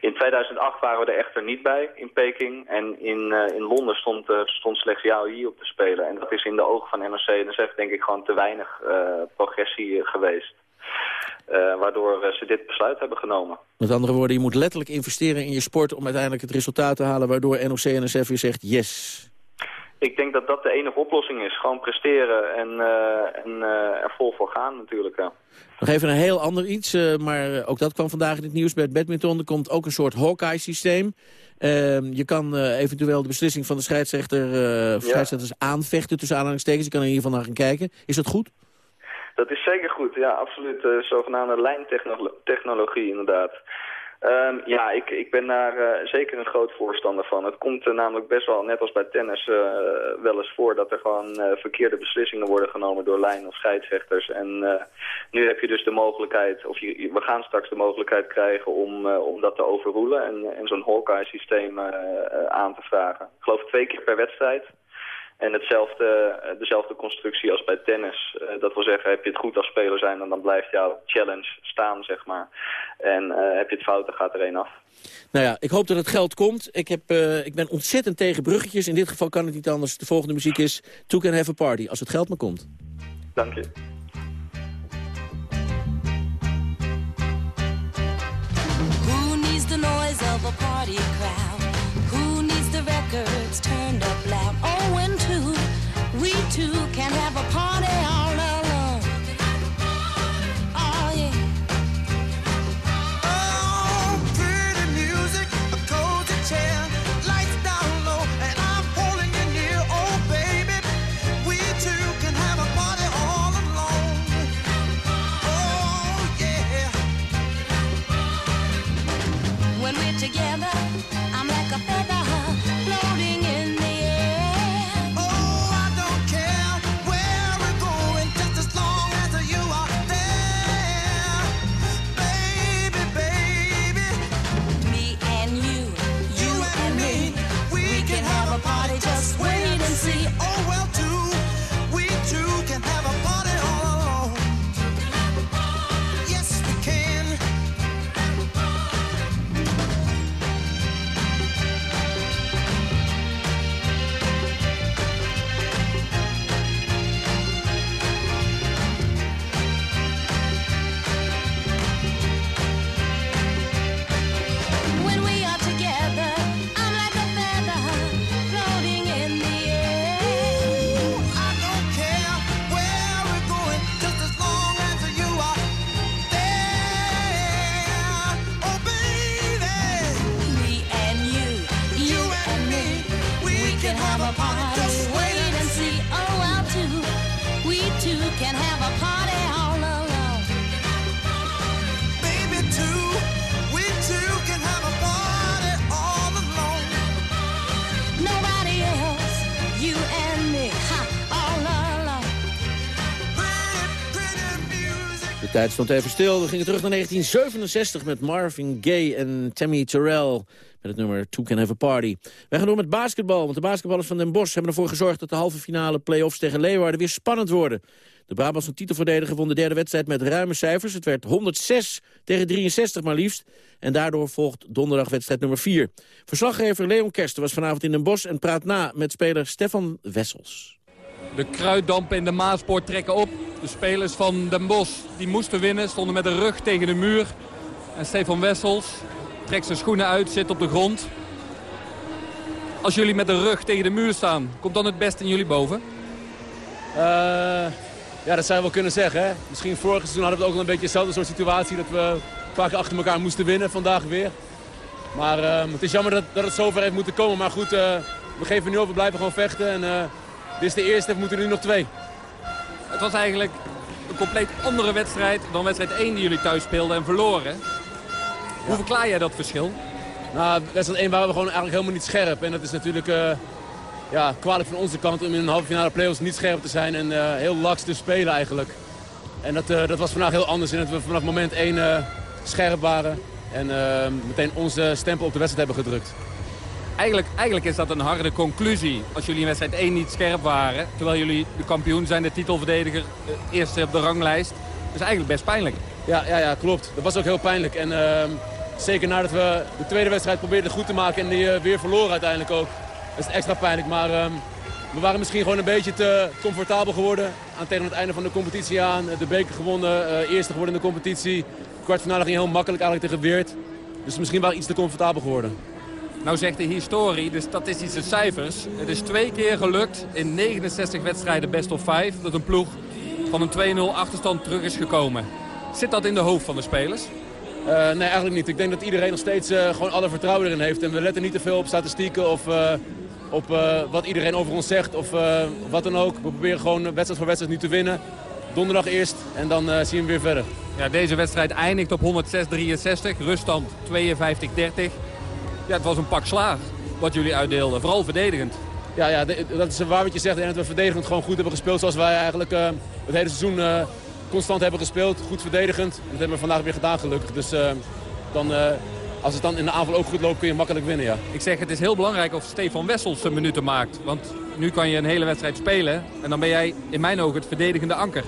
In 2008 waren we er echter niet bij in Peking. En in, in Londen stond, stond slechts Yao Yi op te spelen. En dat is in de ogen van NOC en NSF denk ik gewoon te weinig progressie geweest. Eh, waardoor eh, ze dit besluit hebben genomen. Met andere woorden, je moet letterlijk investeren in je sport... om uiteindelijk het resultaat te halen waardoor NOC-NSF weer zegt yes. Ik denk dat dat de enige oplossing is. Gewoon presteren en, eh, en er vol voor gaan natuurlijk. Ja. Nog even een heel ander iets, maar ook dat kwam vandaag in het nieuws bij het badminton. Er komt ook een soort Hawkeye-systeem. Ehm, je kan eventueel de beslissing van de scheidsrechter, scheidsrechters aanvechten tussen aanhalingstekens. Je kan er in ieder geval naar gaan kijken. Is dat goed? Dat is zeker goed, ja, absoluut. eh zogenaamde lijntechnologie inderdaad. Ehm, ja, ik, ik ben daar eh, zeker een groot voorstander van. Het komt er namelijk best wel, net als bij tennis, eh, wel eens voor dat er gewoon eh, verkeerde beslissingen worden genomen door lijn of scheidsrechters. En eh, nu heb je dus de mogelijkheid, of je, we gaan straks de mogelijkheid krijgen om, eh, om dat te overroelen en, en zo'n Hawkeye-systeem eh, eh, aan te vragen. Ik geloof twee keer per wedstrijd. En hetzelfde, eh, dezelfde constructie als bij tennis. Eh, dat wil zeggen, heb je het goed als speler zijn... en dan blijft jouw challenge staan, zeg maar. En eh, heb je het fout, dan gaat er één af. Nou ja, ik hoop dat het geld komt. Ik, heb, eh, ik ben ontzettend tegen bruggetjes. In dit geval kan het niet anders. De volgende muziek is Two Can Have a Party. Als het geld maar komt. Dank je. Who needs the noise of a party crowd? Who needs the records turned up loud? We two can have a party all tijd stond even stil. We gingen terug naar 1967 met Marvin Gaye en Tammy Terrell. Met het nummer Two Can Have a Party. Wij gaan door met basketbal. Want de basketballers van Den Bosch hebben ervoor gezorgd... dat de halve finale play-offs tegen Leeuwarden weer spannend worden. De Brabantse titelverdediger won de derde wedstrijd met ruime cijfers. Het werd 106 tegen 63 maar liefst. En daardoor volgt donderdag wedstrijd nummer 4. Verslaggever Leon Kersten was vanavond in Den Bosch... en praat na met speler Stefan Wessels. De kruiddampen in de Maaspoort trekken op. De spelers van Den Bosch die moesten winnen, stonden met de rug tegen de muur. En Stefan Wessels trekt zijn schoenen uit, zit op de grond. Als jullie met de rug tegen de muur staan, komt dan het best in jullie boven? Eh, ja, dat zou je wel kunnen zeggen. Hè? Misschien vorig seizoen hadden we ook wel een beetje dezelfde soort situatie... dat we vaak achter elkaar moesten winnen, vandaag weer. Maar eh, het is jammer dat, dat het zover heeft moeten komen. Maar goed, eh, we geven nu op, we blijven gewoon vechten. En eh, dit is de eerste, we moeten er nu nog twee. Het was eigenlijk een compleet andere wedstrijd dan wedstrijd 1 die jullie thuis speelden en verloren. Hoe verklaar jij dat verschil? Nou, wedstrijd 1 waren we gewoon eigenlijk helemaal niet scherp. En dat is natuurlijk eh, ja, kwalijk van onze kant om in een halve finale play-offs niet scherp te zijn. En eh, heel laks te spelen eigenlijk. En dat, eh, dat was vandaag heel anders in dat we vanaf moment 1 eh, scherp waren. En meteen onze stempel op de wedstrijd hebben gedrukt. Eigenlijk, eigenlijk is dat een harde conclusie. Als jullie in wedstrijd 1 niet scherp waren, terwijl jullie de kampioen zijn, de titelverdediger, eh, eerste op de ranglijst. Dat is eigenlijk best pijnlijk. Ja, ja, ja, klopt. Dat was ook heel pijnlijk. En ehm, zeker nadat we de tweede wedstrijd probeerden goed te maken en die eh, weer verloren uiteindelijk ook. Dat is het extra pijnlijk. Maar ehm, we waren misschien gewoon een beetje te comfortabel geworden. Aan tegen het einde van de competitie aan. De beker gewonnen, eh, eerste geworden in de competitie. Kwartfinale ging heel makkelijk eigenlijk tegen Weert. Dus misschien waren we iets te comfortabel geworden. Nou zegt de historie, de statistische cijfers. Het is twee keer gelukt in 69 wedstrijden best of 5... dat een ploeg van een 2-0 achterstand terug is gekomen. Zit dat in de hoofd van de spelers? Eh, nee, eigenlijk niet. Ik denk dat iedereen nog steeds eh, gewoon alle vertrouwen erin heeft. En we letten niet te veel op statistieken of eh, op wat iedereen over ons zegt of wat dan ook. We proberen gewoon wedstrijd voor wedstrijd nu te winnen. donderdag eerst en dan zien we weer verder. Ja, deze wedstrijd eindigt op 106-63. Ruststand 52-30. Ja, het was een pak slaag wat jullie uitdeelden. Vooral verdedigend. Ja, ja dat is waar wat je zegt. En dat we verdedigend gewoon goed hebben gespeeld zoals wij eigenlijk eh, het hele seizoen eh, constant hebben gespeeld. Goed verdedigend. En dat hebben we vandaag weer gedaan gelukkig. Dus eh, dan, als het dan in de aanval ook goed loopt kun je makkelijk winnen, ja. Ik zeg, het is heel belangrijk of Stefan Wessels zijn minuten maakt. Want nu kan je een hele wedstrijd spelen. En dan ben jij in mijn ogen het verdedigende anker.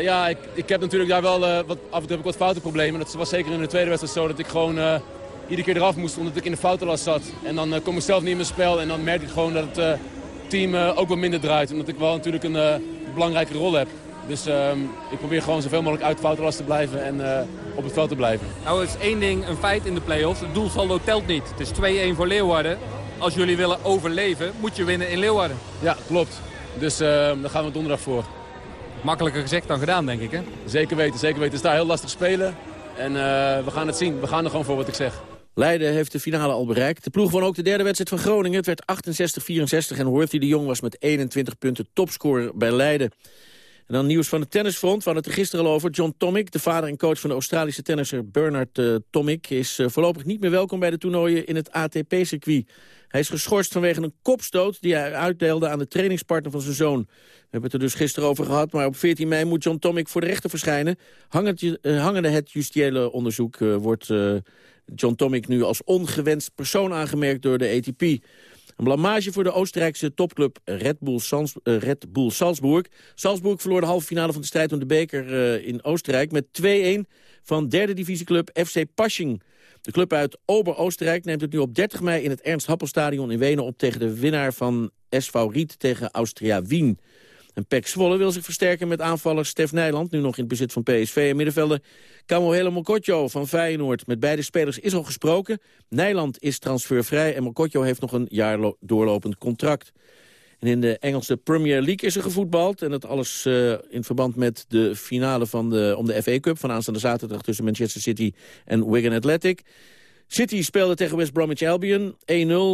Ja, ik, ik heb natuurlijk daar wel wat, af en toe heb ik wat foutenproblemen. Dat was zeker in de tweede wedstrijd zo dat ik gewoon iedere keer eraf moest omdat ik in de foutenlast zat. En dan eh, kom ik zelf niet in mijn spel en dan merk ik gewoon dat het eh, team eh, ook wat minder draait. Omdat ik wel natuurlijk een belangrijke rol heb. Dus ehm, ik probeer gewoon zoveel mogelijk uit foutenlast te blijven en op het veld te blijven. Nou is één ding een feit in de play-offs. Het doelsaldo telt niet. Het is 2-1 voor Leeuwarden. Als jullie willen overleven, moet je winnen in Leeuwarden. Ja, klopt. Dus ehm, daar gaan we donderdag voor. Makkelijker gezegd dan gedaan, denk ik, hè? Zeker weten, zeker weten. Het is daar heel lastig spelen. En we gaan het zien. We gaan er gewoon voor wat ik zeg. Leiden heeft de finale al bereikt. De ploeg won ook de derde wedstrijd van Groningen. Het werd 68-64 en Worthy de Jong was met 21 punten topscorer bij Leiden. En dan nieuws van het tennisfront. We hadden het er gisteren al over. John Tomic, de vader en coach van de Australische tennisser Bernard uh, Tomic... is uh, voorlopig niet meer welkom bij de toernooien in het ATP-circuit. Hij is geschorst vanwege een kopstoot die hij uitdeelde aan de trainingspartner van zijn zoon. We hebben het er dus gisteren over gehad, maar op 14 mei moet John Tomic voor de rechter verschijnen. Uh, hangende het justitiële onderzoek wordt John Tomic nu als ongewenst persoon aangemerkt door de ATP. Een blamage voor de Oostenrijkse topclub Red Bull, Sans, uh, Red Bull Salzburg. Salzburg verloor de halve finale van de strijd om de beker uh, in Oostenrijk... met 2-1 van derde divisieclub FC Pasching. De club uit Ober-Oostenrijk neemt het nu op 30 mei... in het Ernst Happelstadion in Wenen op tegen de winnaar van SV Riet tegen Austria Wien. En Pek Zwolle wil zich versterken met aanvaller Stef Nijland... nu nog in het bezit van PSV. En middenvelder Camohele Mokotjo van Feyenoord. Met beide spelers is al gesproken. Nijland is transfervrij en Mokotjo heeft nog een jaar doorlopend contract. En in de Engelse Premier League is er gevoetbald. En dat alles uh, in verband met de finale van de, om de FA Cup... van aanstaande zaterdag tussen Manchester City en Wigan Athletic... City speelde tegen West Bromwich Albion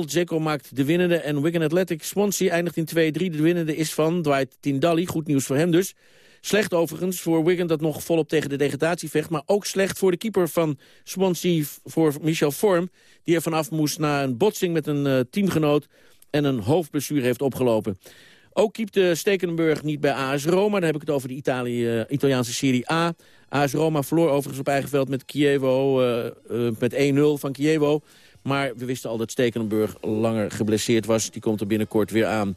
1-0. Zeko maakt de winnende en Wigan Athletic Swansea eindigt in 2-3. De winnende is van Dwight Tindalli. Goed nieuws voor hem dus. Slecht overigens voor Wigan dat nog volop tegen de degradatie vecht. Maar ook slecht voor de keeper van Swansea, voor Michel Vorm. Die er vanaf moest na een botsing met een uh, teamgenoot en een hoofdblessure heeft opgelopen. Ook keepte Stekenburg niet bij AS Roma. Dan heb ik het over de uh, Italiaanse Serie A. AS Roma verloor overigens op eigen veld met uh, met 1-0 van Chievo. Maar we wisten al dat Stekenburg langer geblesseerd was. Die komt er binnenkort weer aan.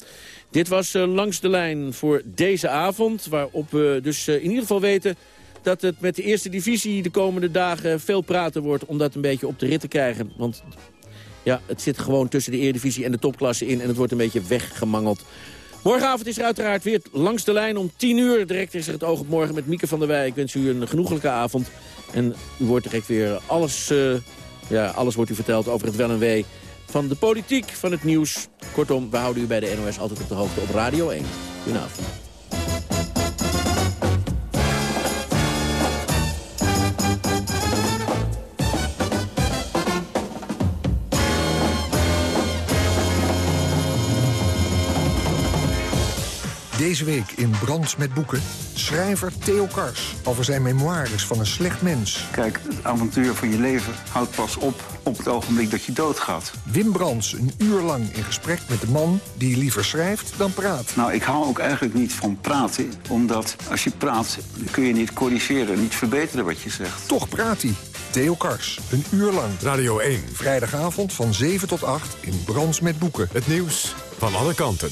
Dit was langs de lijn voor deze avond. Waarop we dus in ieder geval weten dat het met de eerste divisie de komende dagen veel praten wordt... om dat een beetje op de rit te krijgen. Want ja, het zit gewoon tussen de Eredivisie en de topklasse in... en het wordt een beetje weggemangeld. Morgenavond is er uiteraard weer langs de lijn om 10 uur. Direct is er het oog op morgen met Mieke van der Wij. Ik wens u een genoeglijke avond. En u wordt direct weer alles, uh, ja, alles wordt u verteld over het wel en wee van de politiek, van het nieuws. Kortom, we houden u bij de NOS altijd op de hoogte op Radio 1. Goedenavond. Deze week in Brands met Boeken. Schrijver Theo Kars over zijn memoires van een slecht mens. Kijk, het avontuur van je leven houdt pas op op het ogenblik dat je doodgaat. Wim Brands een uur lang in gesprek met de man die liever schrijft dan praat. Nou, ik hou ook eigenlijk niet van praten. Omdat als je praat kun je niet corrigeren, niet verbeteren wat je zegt. Toch praat hij. Theo Kars, een uur lang. Radio 1. Vrijdagavond van 7 tot 8 in Brands met Boeken. Het nieuws van alle kanten.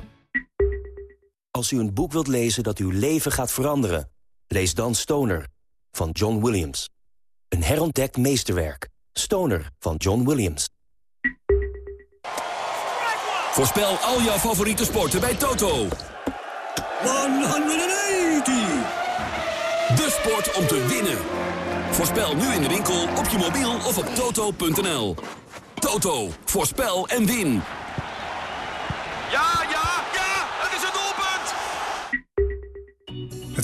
Als u een boek wilt lezen dat uw leven gaat veranderen... lees dan Stoner van John Williams. Een herontdekt meesterwerk. Stoner van John Williams. Voorspel al jouw favoriete sporten bij Toto. 180! De sport om te winnen. Voorspel nu in de winkel, op je mobiel of op toto.nl. Toto, voorspel en win.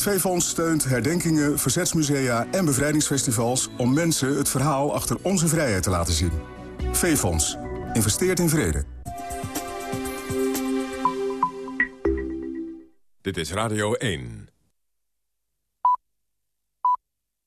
Het V-Fonds steunt herdenkingen, verzetsmusea en bevrijdingsfestivals... om mensen het verhaal achter onze vrijheid te laten zien. V-Fonds. Investeert in vrede. Dit is Radio 1.